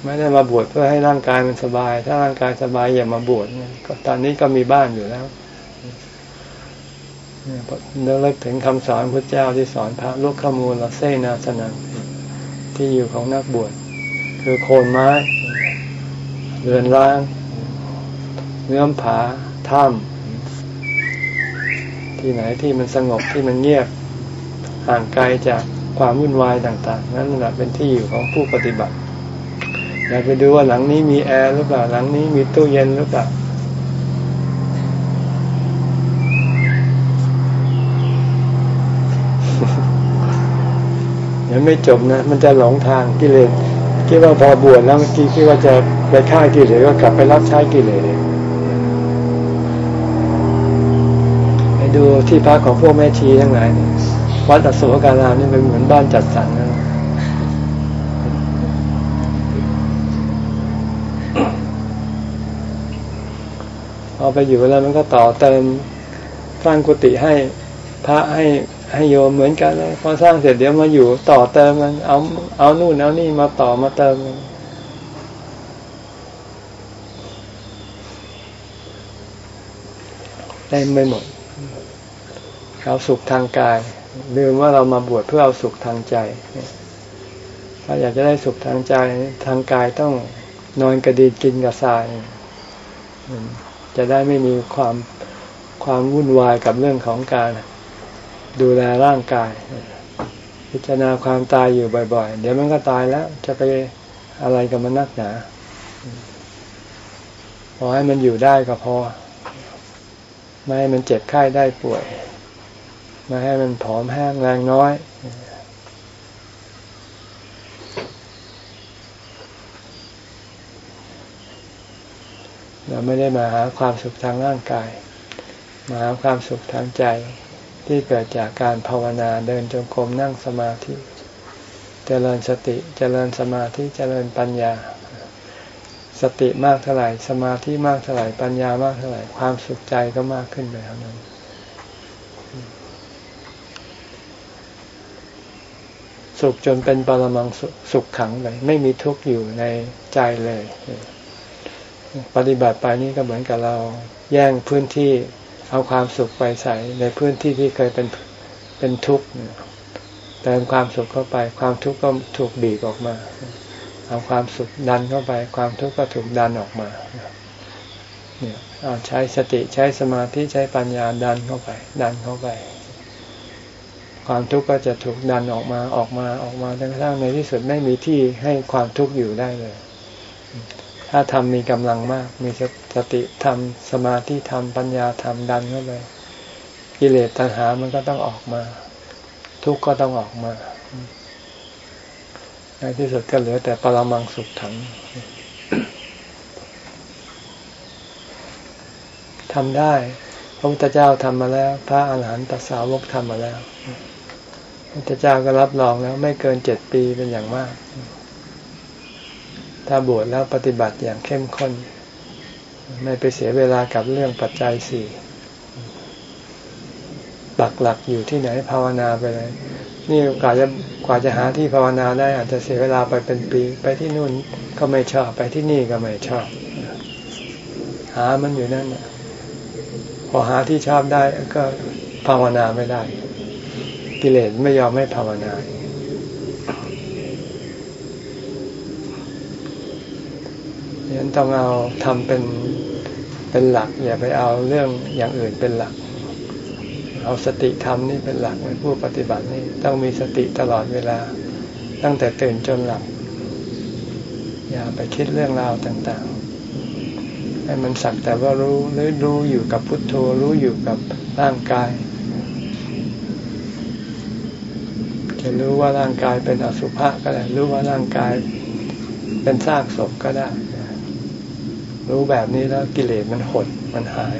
ไม่ได้มาบวชเพื่อให้ร่างกายมันสบาย ถ้าร่างกายสบายอย่ามาบวชก็ตอนนี้ก็มีบ้านอยู่แล้วเนื้อเลิกถึงคำสอนพระเจ้าที่สอนพระลูกขมูลละเซนาสนังที่อยู่ของนักบวชคือโคนไม้ เรือนร่าง เนื้อผาถ้ำที่ไหนที่มันสงบที่มันเงียบห่างไกลจากความวุ่นวายต่าง ๆ นั่นแหละเป็นที่อยู่ของผู้ปฏิบัติ อยากไปดูว่าหลังนี้มีแอร์หรือเปล่า หลังนี้มีตู้เย็นหรือเปล่า ยังไม่จบนะ มันจะหลงทางกิเลสคิดว่าพอบวชแล้วเมื่อกี้คิดว่าจะไปฆ่ากิเลสก็กลับไปรับใช้กิเลสไปดูที่พักของพวกแม่ชีทั้งหลายวัดอโศการามนี่เป็นเหมือนบ้านจัดสรรนะ พอไปอยู่แล้วมันก็ต่อเติมสร้างกุฏิให้พระให้ให้โยมเหมือนกันเลยพอสร้างเสร็จเดี๋ยวมาอยู่ต่อเติมมันเอาเอานู่นเอานี่มาต่อมาเติมเต็มไปหมดเอาสุขทางกาย ลืมว่าเรามาบวชเพื่อเอาสุขทางใจ ถ้าอยากจะได้สุขทางใจทางกายต้องนอนกระดีกินกระสาย จะได้ไม่มีความความวุ่นวายกับเรื่องของการดูแลร่างกาย พิจารณาความตายอยู่บ่อย ๆ เดี๋ยวมันก็ตายแล้ว จะไปอะไรกับมันนักหนาพอให้มันอยู่ได้ก็พอ ไม่ให้มันเจ็บไข้ได้ป่วย ไม่ให้มันผอมแห้งแรงน้อย เราไม่ได้มาหาความสุขทางร่างกาย มาหาความสุขทางใจที่เกิดจากการภาวนาเดินจงกรมนั่งสมาธิ เจริญสติเจริญสมาธิเจริญปัญญา สติมากเท่าไหร่สมาธิมากเท่าไหร่ปัญญามากเท่าไหร่ความสุขใจก็มากขึ้นไปเท่านั้นสุขจนเป็นปรมังสุขขังเลยไม่มีทุกข์อยู่ในใจเลย ปฏิบัติไปนี่ก็เหมือนกับเราแย่งพื้นที่เอาความสุขไปใส่ในพื้นที่ที่เคยเป็นเป็นทุกข์เติมความสุขเข้าไป ความทุกข์ก็ถูกบีบออกมาเอาความสุขดันเข้าไป ความทุกข์ก็ถูกดันออกมาเนี่ยเอาใช้สติใช้สมาธิใช้ปัญญาดันเข้าไป ดันเข้าไป ความทุกข์ก็จะถูกดันออกมาออกมาออกมาจนกระทั่งในที่สุดไม่มีที่ให้ความทุกข์อยู่ได้เลย ถ้าทำมีกำลังมาก มีสติทำสมาธิทำปัญญาทำดันเข้าไปกิเลสตัณหามันก็ต้องออกมา ทุกข์ก็ต้องออกมาในที่สุดก็เหลือแต่ปรมังสุขถังทำได้ พระพุทธเจ้าทำมาแล้ว พระอาหารหันตสาวกทำมาแล้วพระพุทธเจ้าก็รับรองแล้ว ไม่เกินเจ็ดปีเป็นอย่างมาก ถ้าบวชแล้วปฏิบัติอย่างเข้มข้น ไม่ไปเสียเวลากับเรื่องปัจจัยสี่หลักหลักอยู่ที่ไหนภาวนาไปเลย นี่กว่าจะกว่าจะหาที่ภาวนาได้อาจจะเสียเวลาไปเป็นปี ไปที่นู่นก็ไม่ชอบไปที่นี่ก็ไม่ชอบ หามันอยู่นั่นพอหาที่ชอบได้ก็ภาวนาไม่ได้ กิเลสไม่ยอมให้ภาวนาฉะนั้นต้องเอาทำเป็นเป็นหลัก อย่าไปเอาเรื่องอย่างอื่นเป็นหลัก เอาสติธรรมนี่เป็นหลักในผู้ปฏิบัตินี่ต้องมีสติตลอดเวลา ตั้งแต่ตื่นจนหลับอย่าไปคิดเรื่องราวต่างๆ ให้มันสักแต่ว่ารู้หรือรู้อยู่กับพุทโธรู้อยู่กับร่างกาย จะรู้ว่าร่างกายเป็นอสุภะก็ได้รู้ว่าร่างกายเป็นซากศพก็ได้ รู้แบบนี้แล้วกิเลสมันหดมันหาย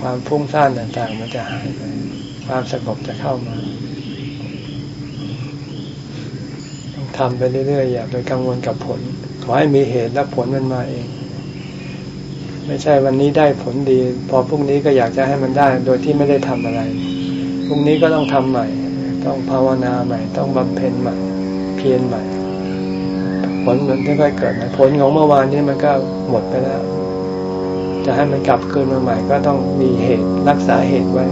ความพุ่งซ่านต่างๆ มันจะหายไปความสงบจะเข้ามาต้องทำไปเรื่อยๆอย่าไปกังวลกับผล ขอให้มีเหตุและผลมันมาเอง ไม่ใช่วันนี้ได้ผลดี พอพรุ่งนี้ก็อยากจะให้มันได้ โดยที่ไม่ได้ทำอะไรพรุ่งนี้ก็ต้องทำใหม่ ต้องภาวนาใหม่ ต้องบำเพ็ญใหม่ เพียรใหม่ ผลมันค่อยๆเกิดผลของเมื่อวานนี้มันก็หมดไปแล้ว จะให้มันกลับคืนมาใหม่ก็ต้องมีเหตุรักษาเหตุไว้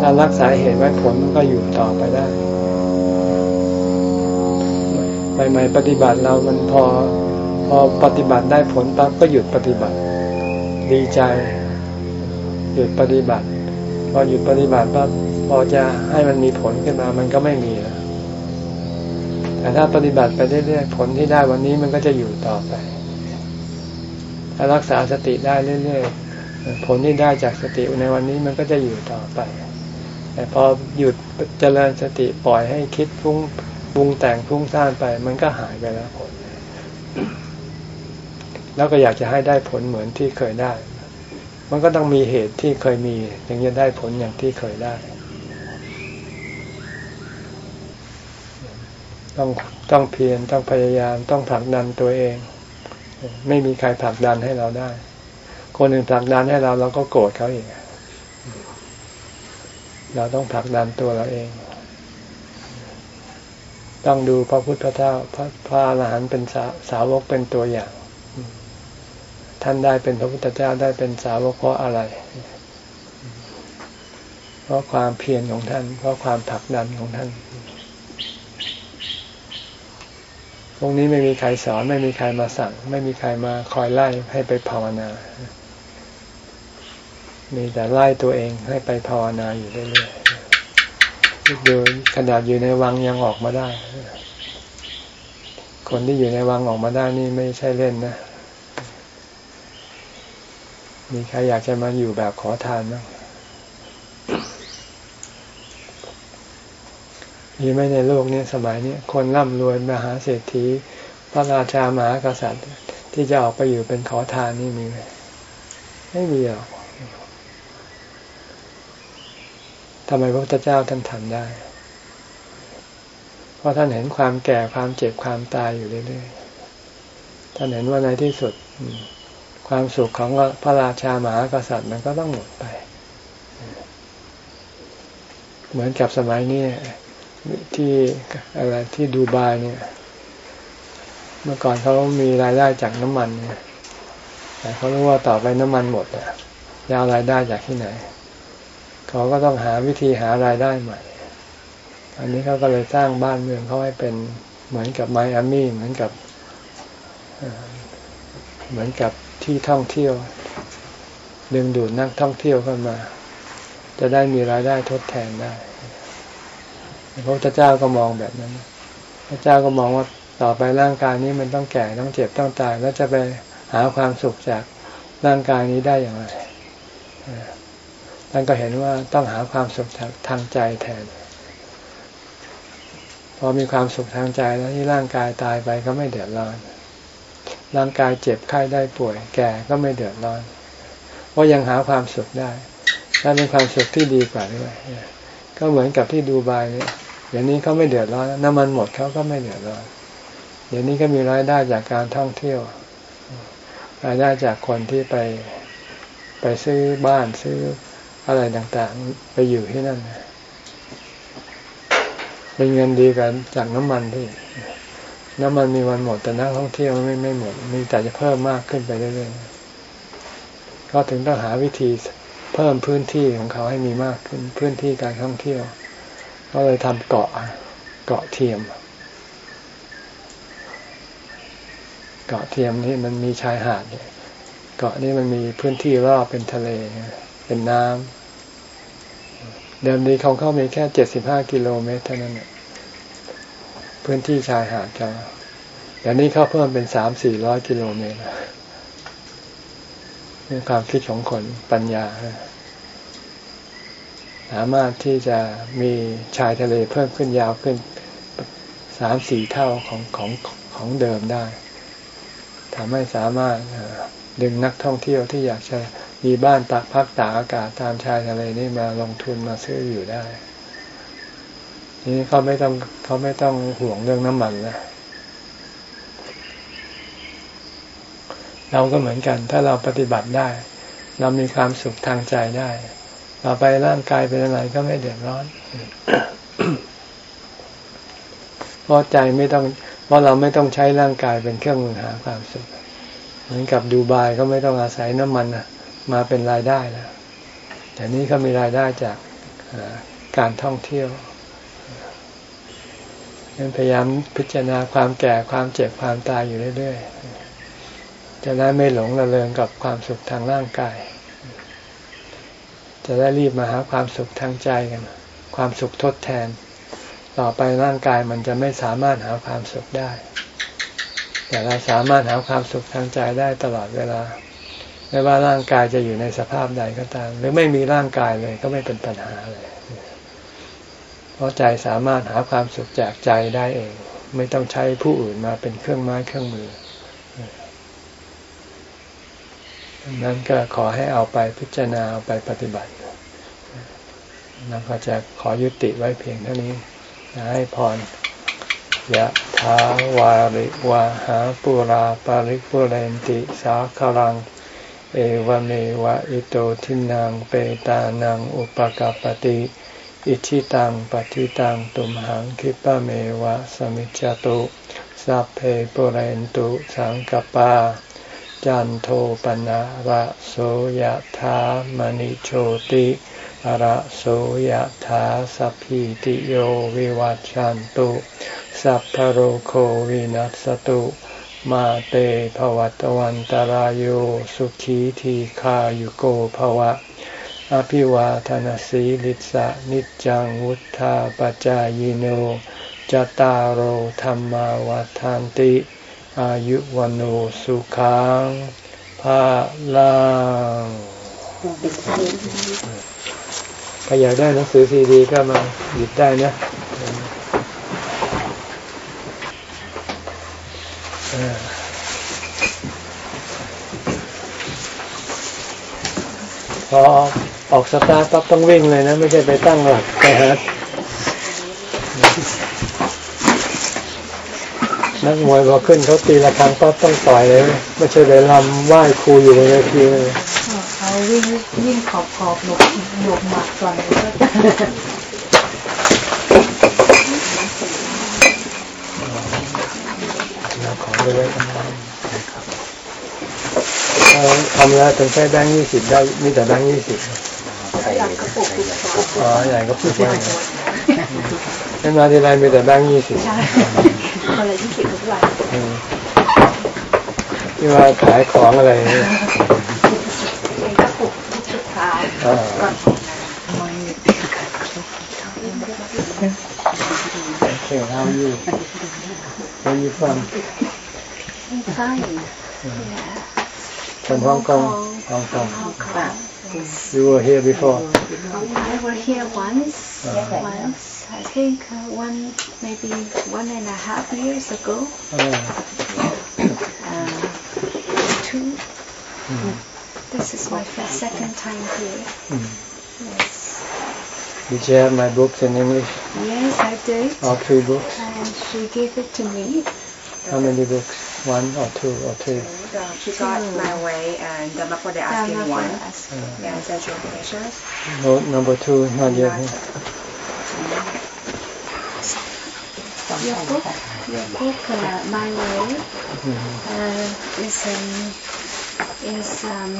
ถ้ารักษาเหตุไว้ผลมันก็อยู่ต่อไปได้ใหม่ๆปฏิบัติเรามันพอพอปฏิบัติได้ผลปั๊บก็หยุดปฏิบัติ ดีใจ หยุดปฏิบัติ พอหยุดปฏิบัติปั๊บพอจะให้มันมีผลขึ้นมามันก็ไม่มีแล้ว แต่ถ้าปฏิบัติไปเรื่อยๆผลที่ได้วันนี้มันก็จะอยู่ต่อไป ถ้ารักษาสติได้เรื่อยๆผลที่ได้จากสติในวันนี้มันก็จะอยู่ต่อไป แต่พอหยุดเจริญสติปล่อยให้คิดพุ่งปรุงแต่งพุ่งสร้างไป มันก็หายไปแล้วผล แล้วก็อยากจะให้ได้ผลเหมือนที่เคยได้ มันก็ต้องมีเหตุที่เคยมีถึงจะได้ผลอย่างที่เคยได้ ต้องต้องเพียรต้องพยายามต้องผลักดันตัวเอง ไม่มีใครผลักดันให้เราได้ คนอื่นผลักดันให้เราเราก็โกรธเขาอีกเราต้องผลักดันตัวเราเอง ต้องดูพระพุทธเจ้าพระพระอรหันต์เป็นสาสาวกเป็นตัวอย่าง ท่านได้เป็นพระพุทธเจ้าได้เป็นสาวกเพราะอะไร เพราะความเพียรของท่าน เพราะความผลักดันของท่าน พวกนี้ไม่มีใครสอน ไม่มีใครมาสั่ง ไม่มีใครมาคอยไล่ให้ไปภาวนา มีแต่ไล่ตัวเองให้ไปภาวนาอยู่เรื่อยๆดูขนาดอยู่ในวังยังออกมาได้ คนที่อยู่ในวังออกมาได้นี่ไม่ใช่เล่นนะ มีใครอยากจะมาอยู่แบบขอทานไหม มีไหมในโลกนี้สมัยนี้คนร่ำรวยมหาเศรษฐี พระราชามหากษัตริย์ ที่จะออกไปอยู่เป็นขอทานนี่มีไหมไม่มีหรอกทำไมพระพุทธเจ้าท่านทำได้ เพราะท่านเห็นความแก่ความเจ็บความตายอยู่เรื่อยๆ ท่านเห็นว่าในที่สุด ความสุขของพระราชามหากษัตริย์มันก็ต้องหมดไป เหมือนกับสมัยนี้ ที่อะไรที่ดูบายเนี่ย เมื่อก่อนเขามีรายได้จากน้ำมันเนี่ยแต่เขารู้ว่าต่อไปน้ำมันหมดอะยาวรายได้จากที่ไหน เขาก็ต้องหาวิธีหารายได้ใหม่ อันนี้เขาก็เลยสร้างบ้านเมืองเขาให้เป็นเหมือนกับไมอามี่เหมือนกับเหมือนกับที่ท่องเที่ยว ดึงดูดนักท่องเที่ยวเข้ามา จะได้มีรายได้ทดแทนได้ พระพุทธเจ้าก็มองแบบนั้น พระเจ้าก็มองว่าต่อไปร่างกายนี้มันต้องแก่ต้องเจ็บต้องตาย แล้วจะไปหาความสุขจากร่างกายนี้ได้อย่างไรท่านก็เห็นว่าต้องหาความสุขทางใจแทน พอมีความสุขทางใจแล้วที่ร่างกายตายไปก็ไม่เดือดร้อน ร่างกายเจ็บไข้ได้ป่วย แก่ก็ไม่เดือดร้อน เพราะยังหาความสุขได้และเป็นความสุขที่ดีกว่าด้วยก็เหมือนกับที่ดูบายเนี่ย เดี๋ยวนี้เขาไม่เดือดร้อนน้ำมันหมดเขาก็ไม่เดือดร้อนเดี๋ยวนี้ก็มีรายได้จากการท่องเที่ยว รายได้จากคนที่ไปไปซื้อบ้านซื้ออะไรต่างๆ ไปอยู่ที่นั่นเป็นเงินดีกันจากน้ำมันที่ น้ำมันมีวันหมดแต่นักท่องเที่ยวไม่ไม่หมด มีแต่จะเพิ่มมากขึ้นไปเรื่อยๆก็ถึงต้องหาวิธีเพิ่มพื้นที่ของเขาให้มีมากขึ้นพื้นที่การท่องเที่ยว ก็เลยทำเกาะเกาะเทียม เกาะเทียมนี่มันมีชายหาดเกาะนี่มันมีพื้นที่รอบเป็นทะเล เป็นน้ำเดิมนี้เขาเข้ามีแค่เจ็ดสิบห้ากิโลเมตรเท่านั้นพื้นที่ชายหาดเขาเดี๋ยวนี้เขาเพิ่มเป็นสามสี่ร้อยกิโลเมตรนี่ความคิดของคนปัญญา สามารถที่จะมีชายทะเลเพิ่มขึ้นยาวขึ้นสามสี่เท่าของของของเดิมได้ทำให้สามารถดึงนักท่องเที่ยวที่อยากจะมีบ้านตักพักตากอากาศตามชายทะเลนี่มาลงทุนมาซื้ออยู่ได้นี้เขาไม่ต้องเขาไม่ต้องห่วงเรื่องน้ำมันนะเราก็เหมือนกัน ถ้าเราปฏิบัติได้ เรามีความสุขทางใจได้ ต่อไปร่างกายเป็นอะไรก็ไม่เดือดร้อนเพราะใจไม่ต้อง เพราะเราไม่ต้องใช้ร่างกายเป็นเครื่องมือหาความสุข เหมือนกับดูบายก็ไม่ต้องอาศัยน้ำมันมาเป็นรายได้แล้วแต่นี้เขามีรายได้จากการท่องเที่ยวนั้นพยายามพิจารณาความแก่ความเจ็บความตายอยู่เรื่อยๆ จะได้ไม่หลงระเริงกับความสุขทางร่างกาย จะได้รีบมาหาความสุขทางใจกัน ความสุขทดแทน ต่อไปร่างกายมันจะไม่สามารถหาความสุขได้ แต่เราสามารถหาความสุขทางใจได้ตลอดเวลา ไม่ว่าร่างกายจะอยู่ในสภาพใดก็ตาม หรือไม่มีร่างกายเลยก็ไม่เป็นปัญหาเลย เพราะใจสามารถหาความสุขจากใจได้เอง ไม่ต้องใช้ผู้อื่นมาเป็นเครื่องไม้เครื่องมือนั้นก็ขอให้เอาไปพิจารณาเอาไปปฏิบัติ แล้วก็จะขอยุติไว้เพียงเท่านี้ให้พรยะถาวาริวาหาปุราปาริปุเรนติสาคลัง เอวเมวะอิโตทินังเปตานังอุปกาปติ อิชิตังปฏิตังตุมหังคิปะเมวะสมิจจตุสัพเพปุเรนตุสังกปา จันโทปนะระโสยธามณิโชติ ระโสยธาสัพพิติโยวิวัจจันตุ สัพพโรโควินัสตุ มาเตภวัตวันตารโยสุขีทีขายุโกภวะ อภิวาทนสีลิสะนิจังวุธาปจายโนจตารโหธรรมวาทานติ อายุวันโอสุขังภาลัง ใครอยากได้หนังสือซีดีก็มาหยิบได้นะพอออกสตาร์ทปั๊บต้องวิ่งเลยนะ ไม่ใช่ไปตั้งหลักไปฮะนักมวยพอขึ้นเขาตีละครั้งปั๊บต้องต่อยเลย ไม่ใช่ไปลำไหว้ครูอยู่บนเวทีเลย วิ่งวิ่งขอบขอบหลบหลบหมัดก่อนก็จะเราขอไปไว้ทำไมทำแล้วถึงใช้แบงค์ยี่สิบได้มีแต่แบงค์ยี่สิบอยากกระปุกอ๋อใหญ่ก็พูดว่าเป็นมาทีไรมีแต่แบงค์ยี่สิบใช่คนละยี่สิบทุกวันที่ว่าขายของอะไรเนี่ย ท้าย อ่า ก่อนออกงาน โอเค how are you where you from Fine. from Hong Kong Hong Kong Hong Kong. you were here before I was here once. Once. I think uh, one, maybe one and a half years ago. Ah, Uh, two. This is my first, second time here. mm. Yes. did you have my books in English Yes, I did. all three books And she gave it to me. how many books one or two or three She got my way and the before they asked him Dharma one. for us. Yeah, that's your pleasure. no number two not yet huh? Your book, your book, uh, My Way, Mhm. uh, is um, is um,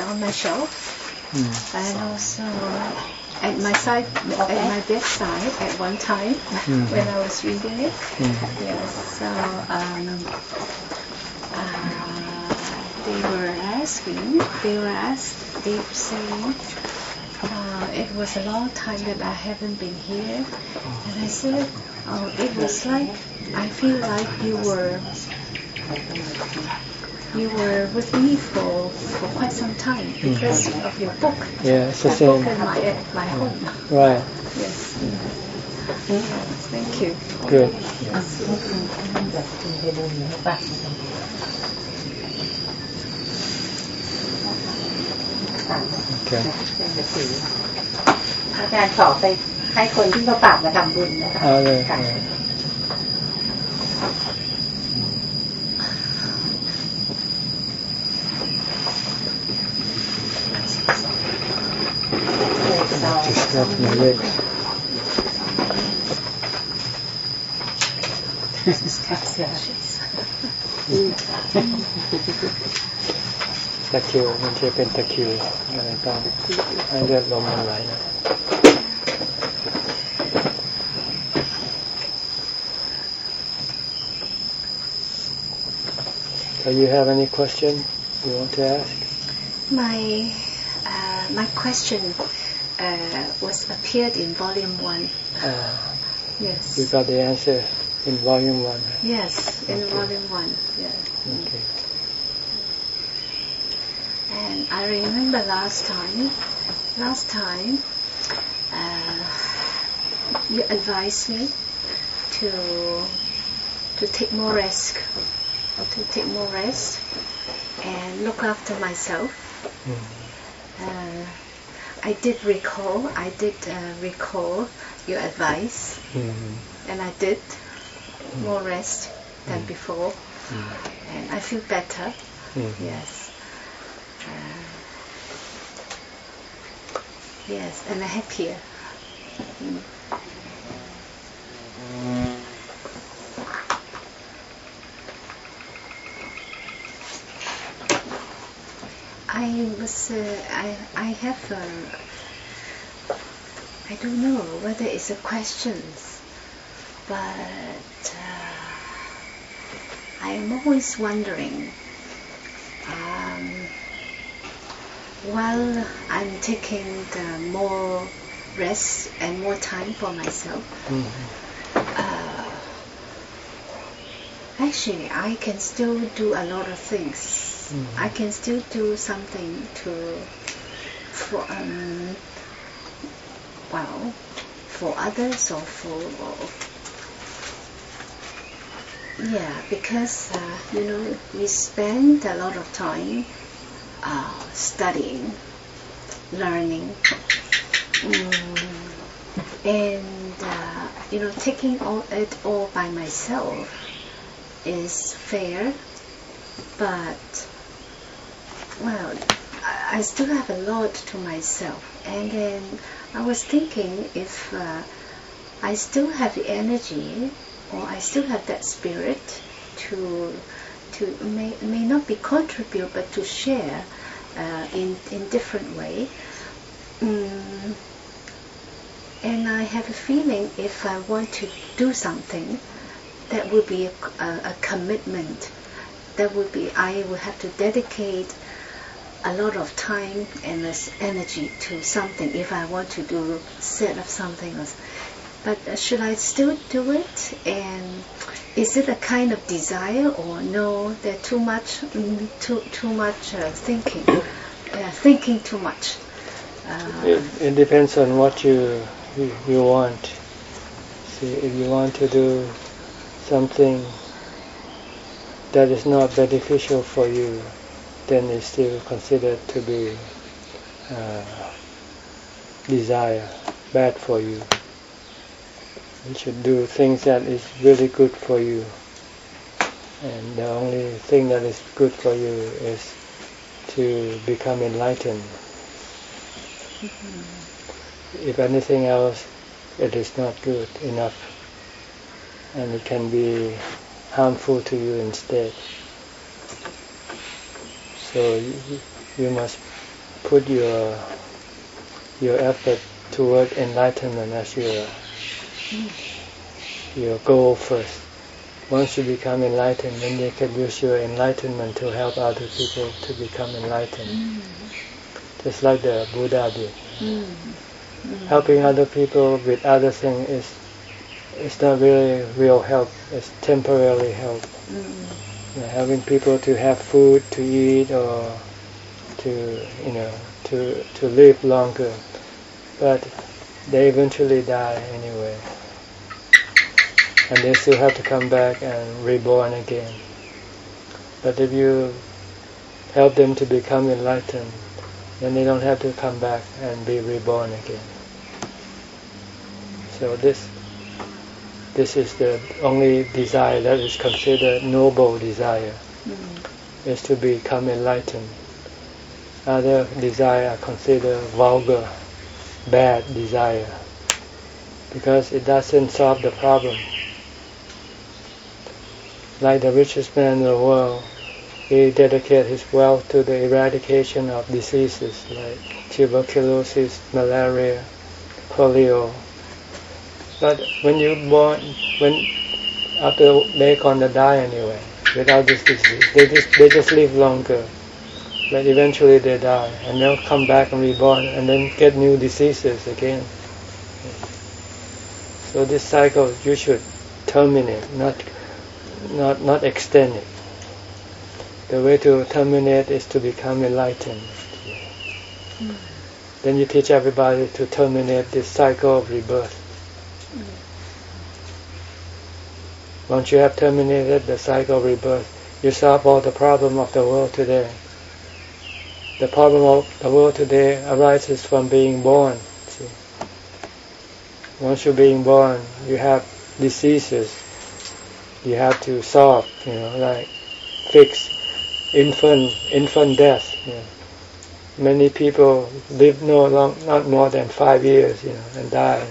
on my shelf. Mm. and also at my side, at my bedside at one time Mhm. when I was reading it. Mm. Yes, so um, uh, they were asking, they were asked, they were saying, uh, it was a long time that I haven't been here, and I said, oh, it was like I feel like you were You were with me for, for quite some time because of your book. yeah it's the That book same in my, at my home. right Yes. Thank you. good okay อาจารย์สอบไปให้คนที่เขาปากมาทำบุญนะคะ เอาเลย ค่ะ just stretch my legs Mm. ตะคริวมันจะเป็นตะคริวอะไรต้องให้เลือดลมมันไหลนะ So you have any question you want to ask? My uh, my question uh, was appeared in volume one. Uh, Yes. you got the answer in volume one. Yes, in Okay. volume one. Yes. Okay. And I remember last time, last time, uh, you advised me to to take more rest, to take more rest, and look after myself. Mm. Uh, I did recall, I did uh, recall your advice, Mhm. and I did more rest than before, Mm. and I feel better. Mhm. Yes. Uh, yes, and happier. I was, uh, I, I have, uh, I don't know whether it's a question, but uh, I'm always wondering um, while I'm taking the more rest and more time for myself, Mhm. uh, actually I can still do a lot of things. I can still do something to, for um, well, for others or for Yeah, because uh, you know we spend a lot of time uh, studying, learning, mm, and uh, you know taking all it all by myself is fair, but well, I still have a lot to myself, and then I was thinking if uh, I still have the energy or I still have that spirit to to may, may not be contribute but to share uh, in in different way. Mm, and I have a feeling if I want to do something, that would be a, a, a commitment. That would be I would have to dedicate a lot of time and energy to something if I want to do set up something else. But uh, should I still do it? And is it a kind of desire or no? There too much, mm, too too much uh, thinking, thinking too much. Uh, It, it depends on what you, you you want. See, if you want to do something that is not beneficial for you, then it's still considered to be uh, desire, bad for you. You should do things that is really good for you. And the only thing that is good for you is to become enlightened. If anything else, it is not good enough. And it can be harmful to you instead. So you, must put your your effort toward enlightenment as your your goal first. Once you become enlightened, then you can use your enlightenment to help other people to become enlightened. Just like the Buddha did. Helping other people with other things is it's not really real help. It's temporary help. Uh, know, helping people to have food to eat or to you know to to live longer, but they eventually die anyway, and they still have to come back and reborn again. But if you help them to become enlightened, then they don't have to come back and be reborn again. So this this is the only desire that is considered noble desire, mm-hmm. is to become enlightened. Other desire are considered vulgar, bad desire, because it doesn't solve the problem. Like the richest man in the world, he dedicated his wealth to the eradication of diseases like tuberculosis, malaria, polio, but when you're born, when after they're gonna die anyway, without this disease, they just they just live longer. But eventually they die, and they'll come back and reborn, and then get new diseases again. So this cycle you should terminate, not not not extend it. The way to terminate is to become enlightened. Hmm. Then you teach everybody to terminate this cycle of rebirth. Once you have terminated the cycle of rebirth, you solve all the problem of the world today. The problem of the world today arises from being born. See? Once you're being born, you have diseases you have to solve, you know, like fix infant infant death. You know. Many people live no long, not more than five years, you know, and die.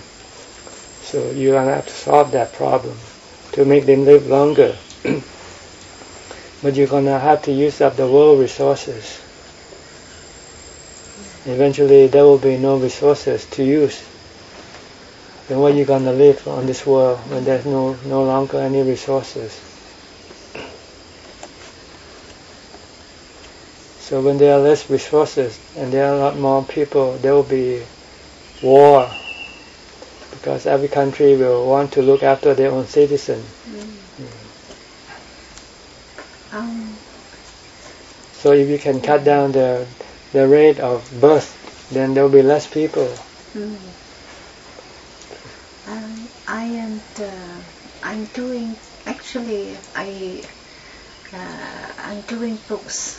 So gonna have to solve that problem to make them live longer. but you're gonna have to use up the world resources. Eventually, there will be no resources to use. Then what are you gonna live on this world when there's no no longer any resources? So when there are less resources and there are a lot more people, there will be war because every country will want to look after their own citizen. um, So if you can cut down the the rate of birth, then there will be less people. mm. um, I am uh, I'm doing actually, I uh, I'm doing books,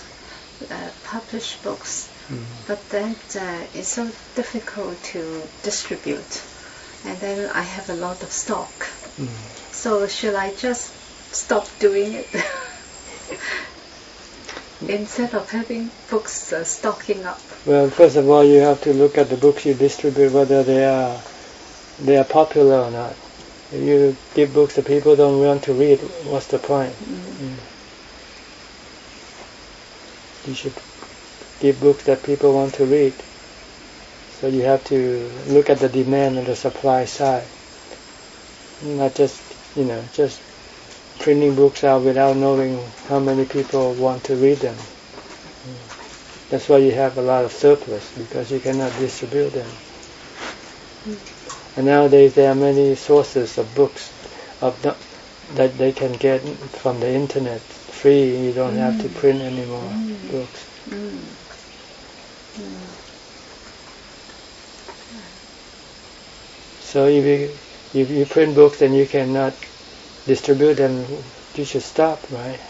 uh, publish books, but then uh, it's so difficult to distribute, and then I have a lot of stock. So should I just stop doing it instead of having books uh, stocking up? Well, first of all, you have to look at the books you distribute, whether they are they are popular or not. If you give books that people don't want to read, what's the point? Mm. You should give books that people want to read. So you have to look at the demand and the supply side, not just you know just printing books out without knowing how many people want to read them. That's why you have a lot of surplus because you cannot distribute them. And nowadays there are many sources of books of the, that they can get from the internet free. You don't have to mm. print any more books. Mm. Mm. So if you if you print books and you cannot distribute them, you should stop, right?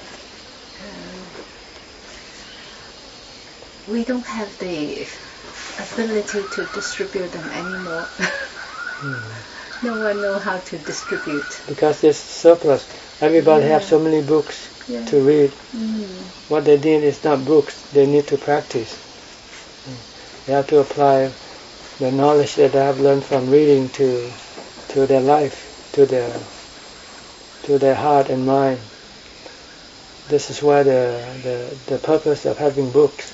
we don't have the ability to distribute them anymore. No one know how to distribute. Because there's surplus. Everybody have so many books Yeah. to read. Mm. What they need is not books. They need to practice. They have to apply the knowledge that they have learned from reading to to their life, to their to their heart and mind. This is why the, the, the purpose of having books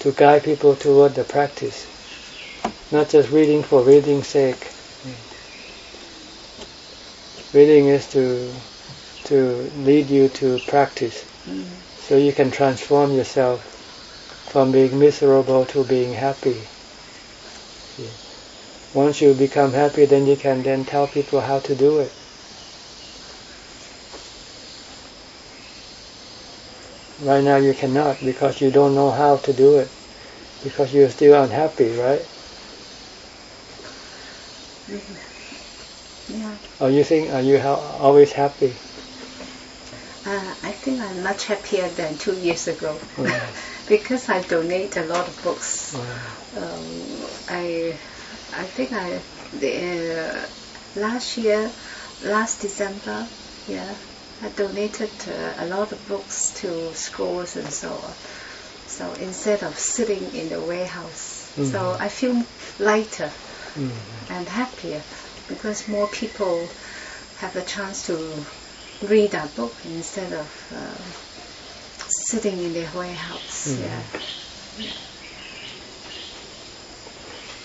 to guide people toward the practice, not just reading for reading's sake. Reading is to to lead you to practice, so you can transform yourself from being miserable to being happy. Once you become happy, then you can then tell people how to do it. Right now you cannot because you don't know how to do it because you're still unhappy, right? Yeah. Or you think are you ha- always happy? Uh, I think I'm much happier than two years ago Mm. because I donate a lot of books. Mm. Um, I I think I the, uh, last year, last December, yeah, I donated uh, a lot of books to schools and so on. So instead of sitting in the warehouse, so Mhm. I feel lighter Mm. and happier because more people have a chance to read our book instead of uh, sitting in the warehouse. Mhm. Yeah.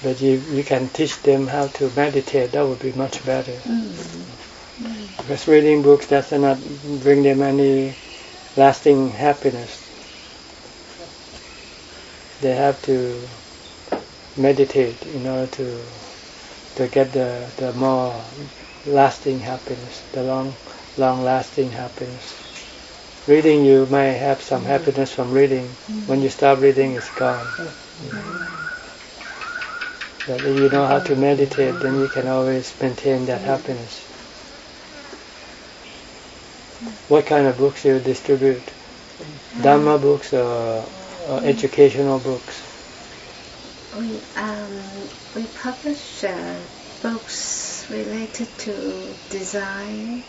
But you, you can teach them how to meditate, that would be much better. Mm. Because reading books does not bring them any lasting happiness. They have to meditate in order to to get the, the more lasting happiness, the long long lasting happiness. Reading you may have some happiness from reading. When you stop reading it's gone. But if you know how to meditate then you can always maintain that happiness. What kind of books do you distribute? Dharma books or, or educational books? We um, we publish uh, books related to design,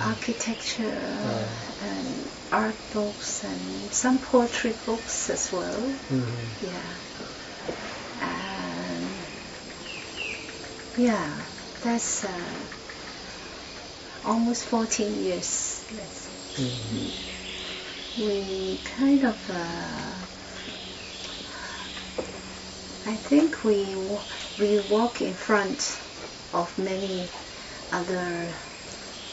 architecture, and art books, and some poetry books as well. Mhm. Yeah. And yeah, that's uh, almost 14 years. Yes. Mhm. We kind of, uh, I think we we walk in front of many other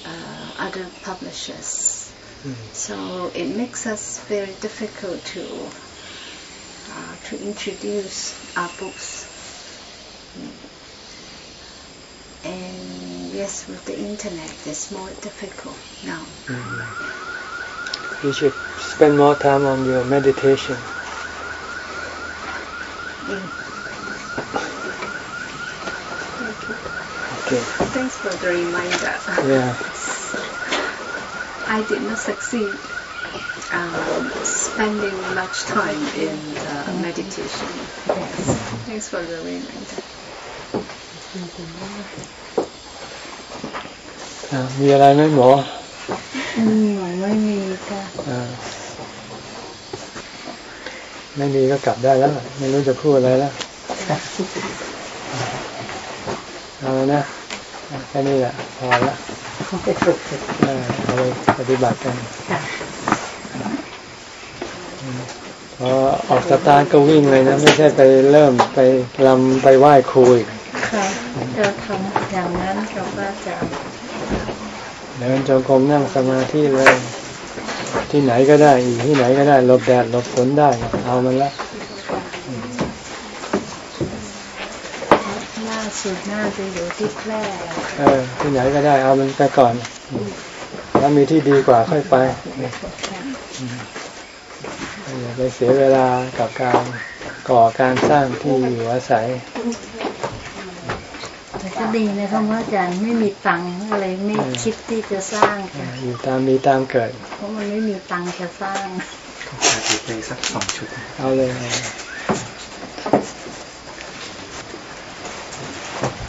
uh, other publishers. Mhm. So it makes us very difficult to uh, to introduce our books. And yes, with the internet, it's more difficult now. You should spend more time on your meditation. Mm. Okay. Thanks for the reminder. Yeah. I did not succeed um, spending much time in uh, meditation. Thanks for the reminder. อะมีอะไรไหมหมออืมไม่มีค่ะอ่าไม่มีก็กลับได้แล้วล่ะไม่รู้จะพูดอะไรแล้วเอาแล้วนะอะแค่นี้แหละพอละเออเอาไปปฏิบัติกันอืมพอออกสตาร์ทก็วิ่งเลยนะ ไม่ใช่ไปเริ่มไปลำไปไหว้ครูอีกค่ะจะทำอย่างนั้นกับพระอาจารย์เดินจงกรมนั่งสมาธิเลย ที่ไหนก็ได้อยู่ที่ไหนก็ได้หลบแดดหลบฝนได้ เอามันละล่าสุดน่าจะอยู่ที่แพร่เออที่ไหนก็ได้เอามันไปก่อนถ้ามีที่ดีกว่าค่อยไปอย่าไปเสียเวลากับการก่อการสร้างที่อยู่อาศัยแต่ก็ ดีนะคะพระอาจารย์ไม่มีตังค์อะไรไม่คิดที่จะสร้างค่ะอยู่ตามมีตามเกิด เพราะมันไม่มีตังค์จะสร้างอีกเลยสักสองชุด เอาเลย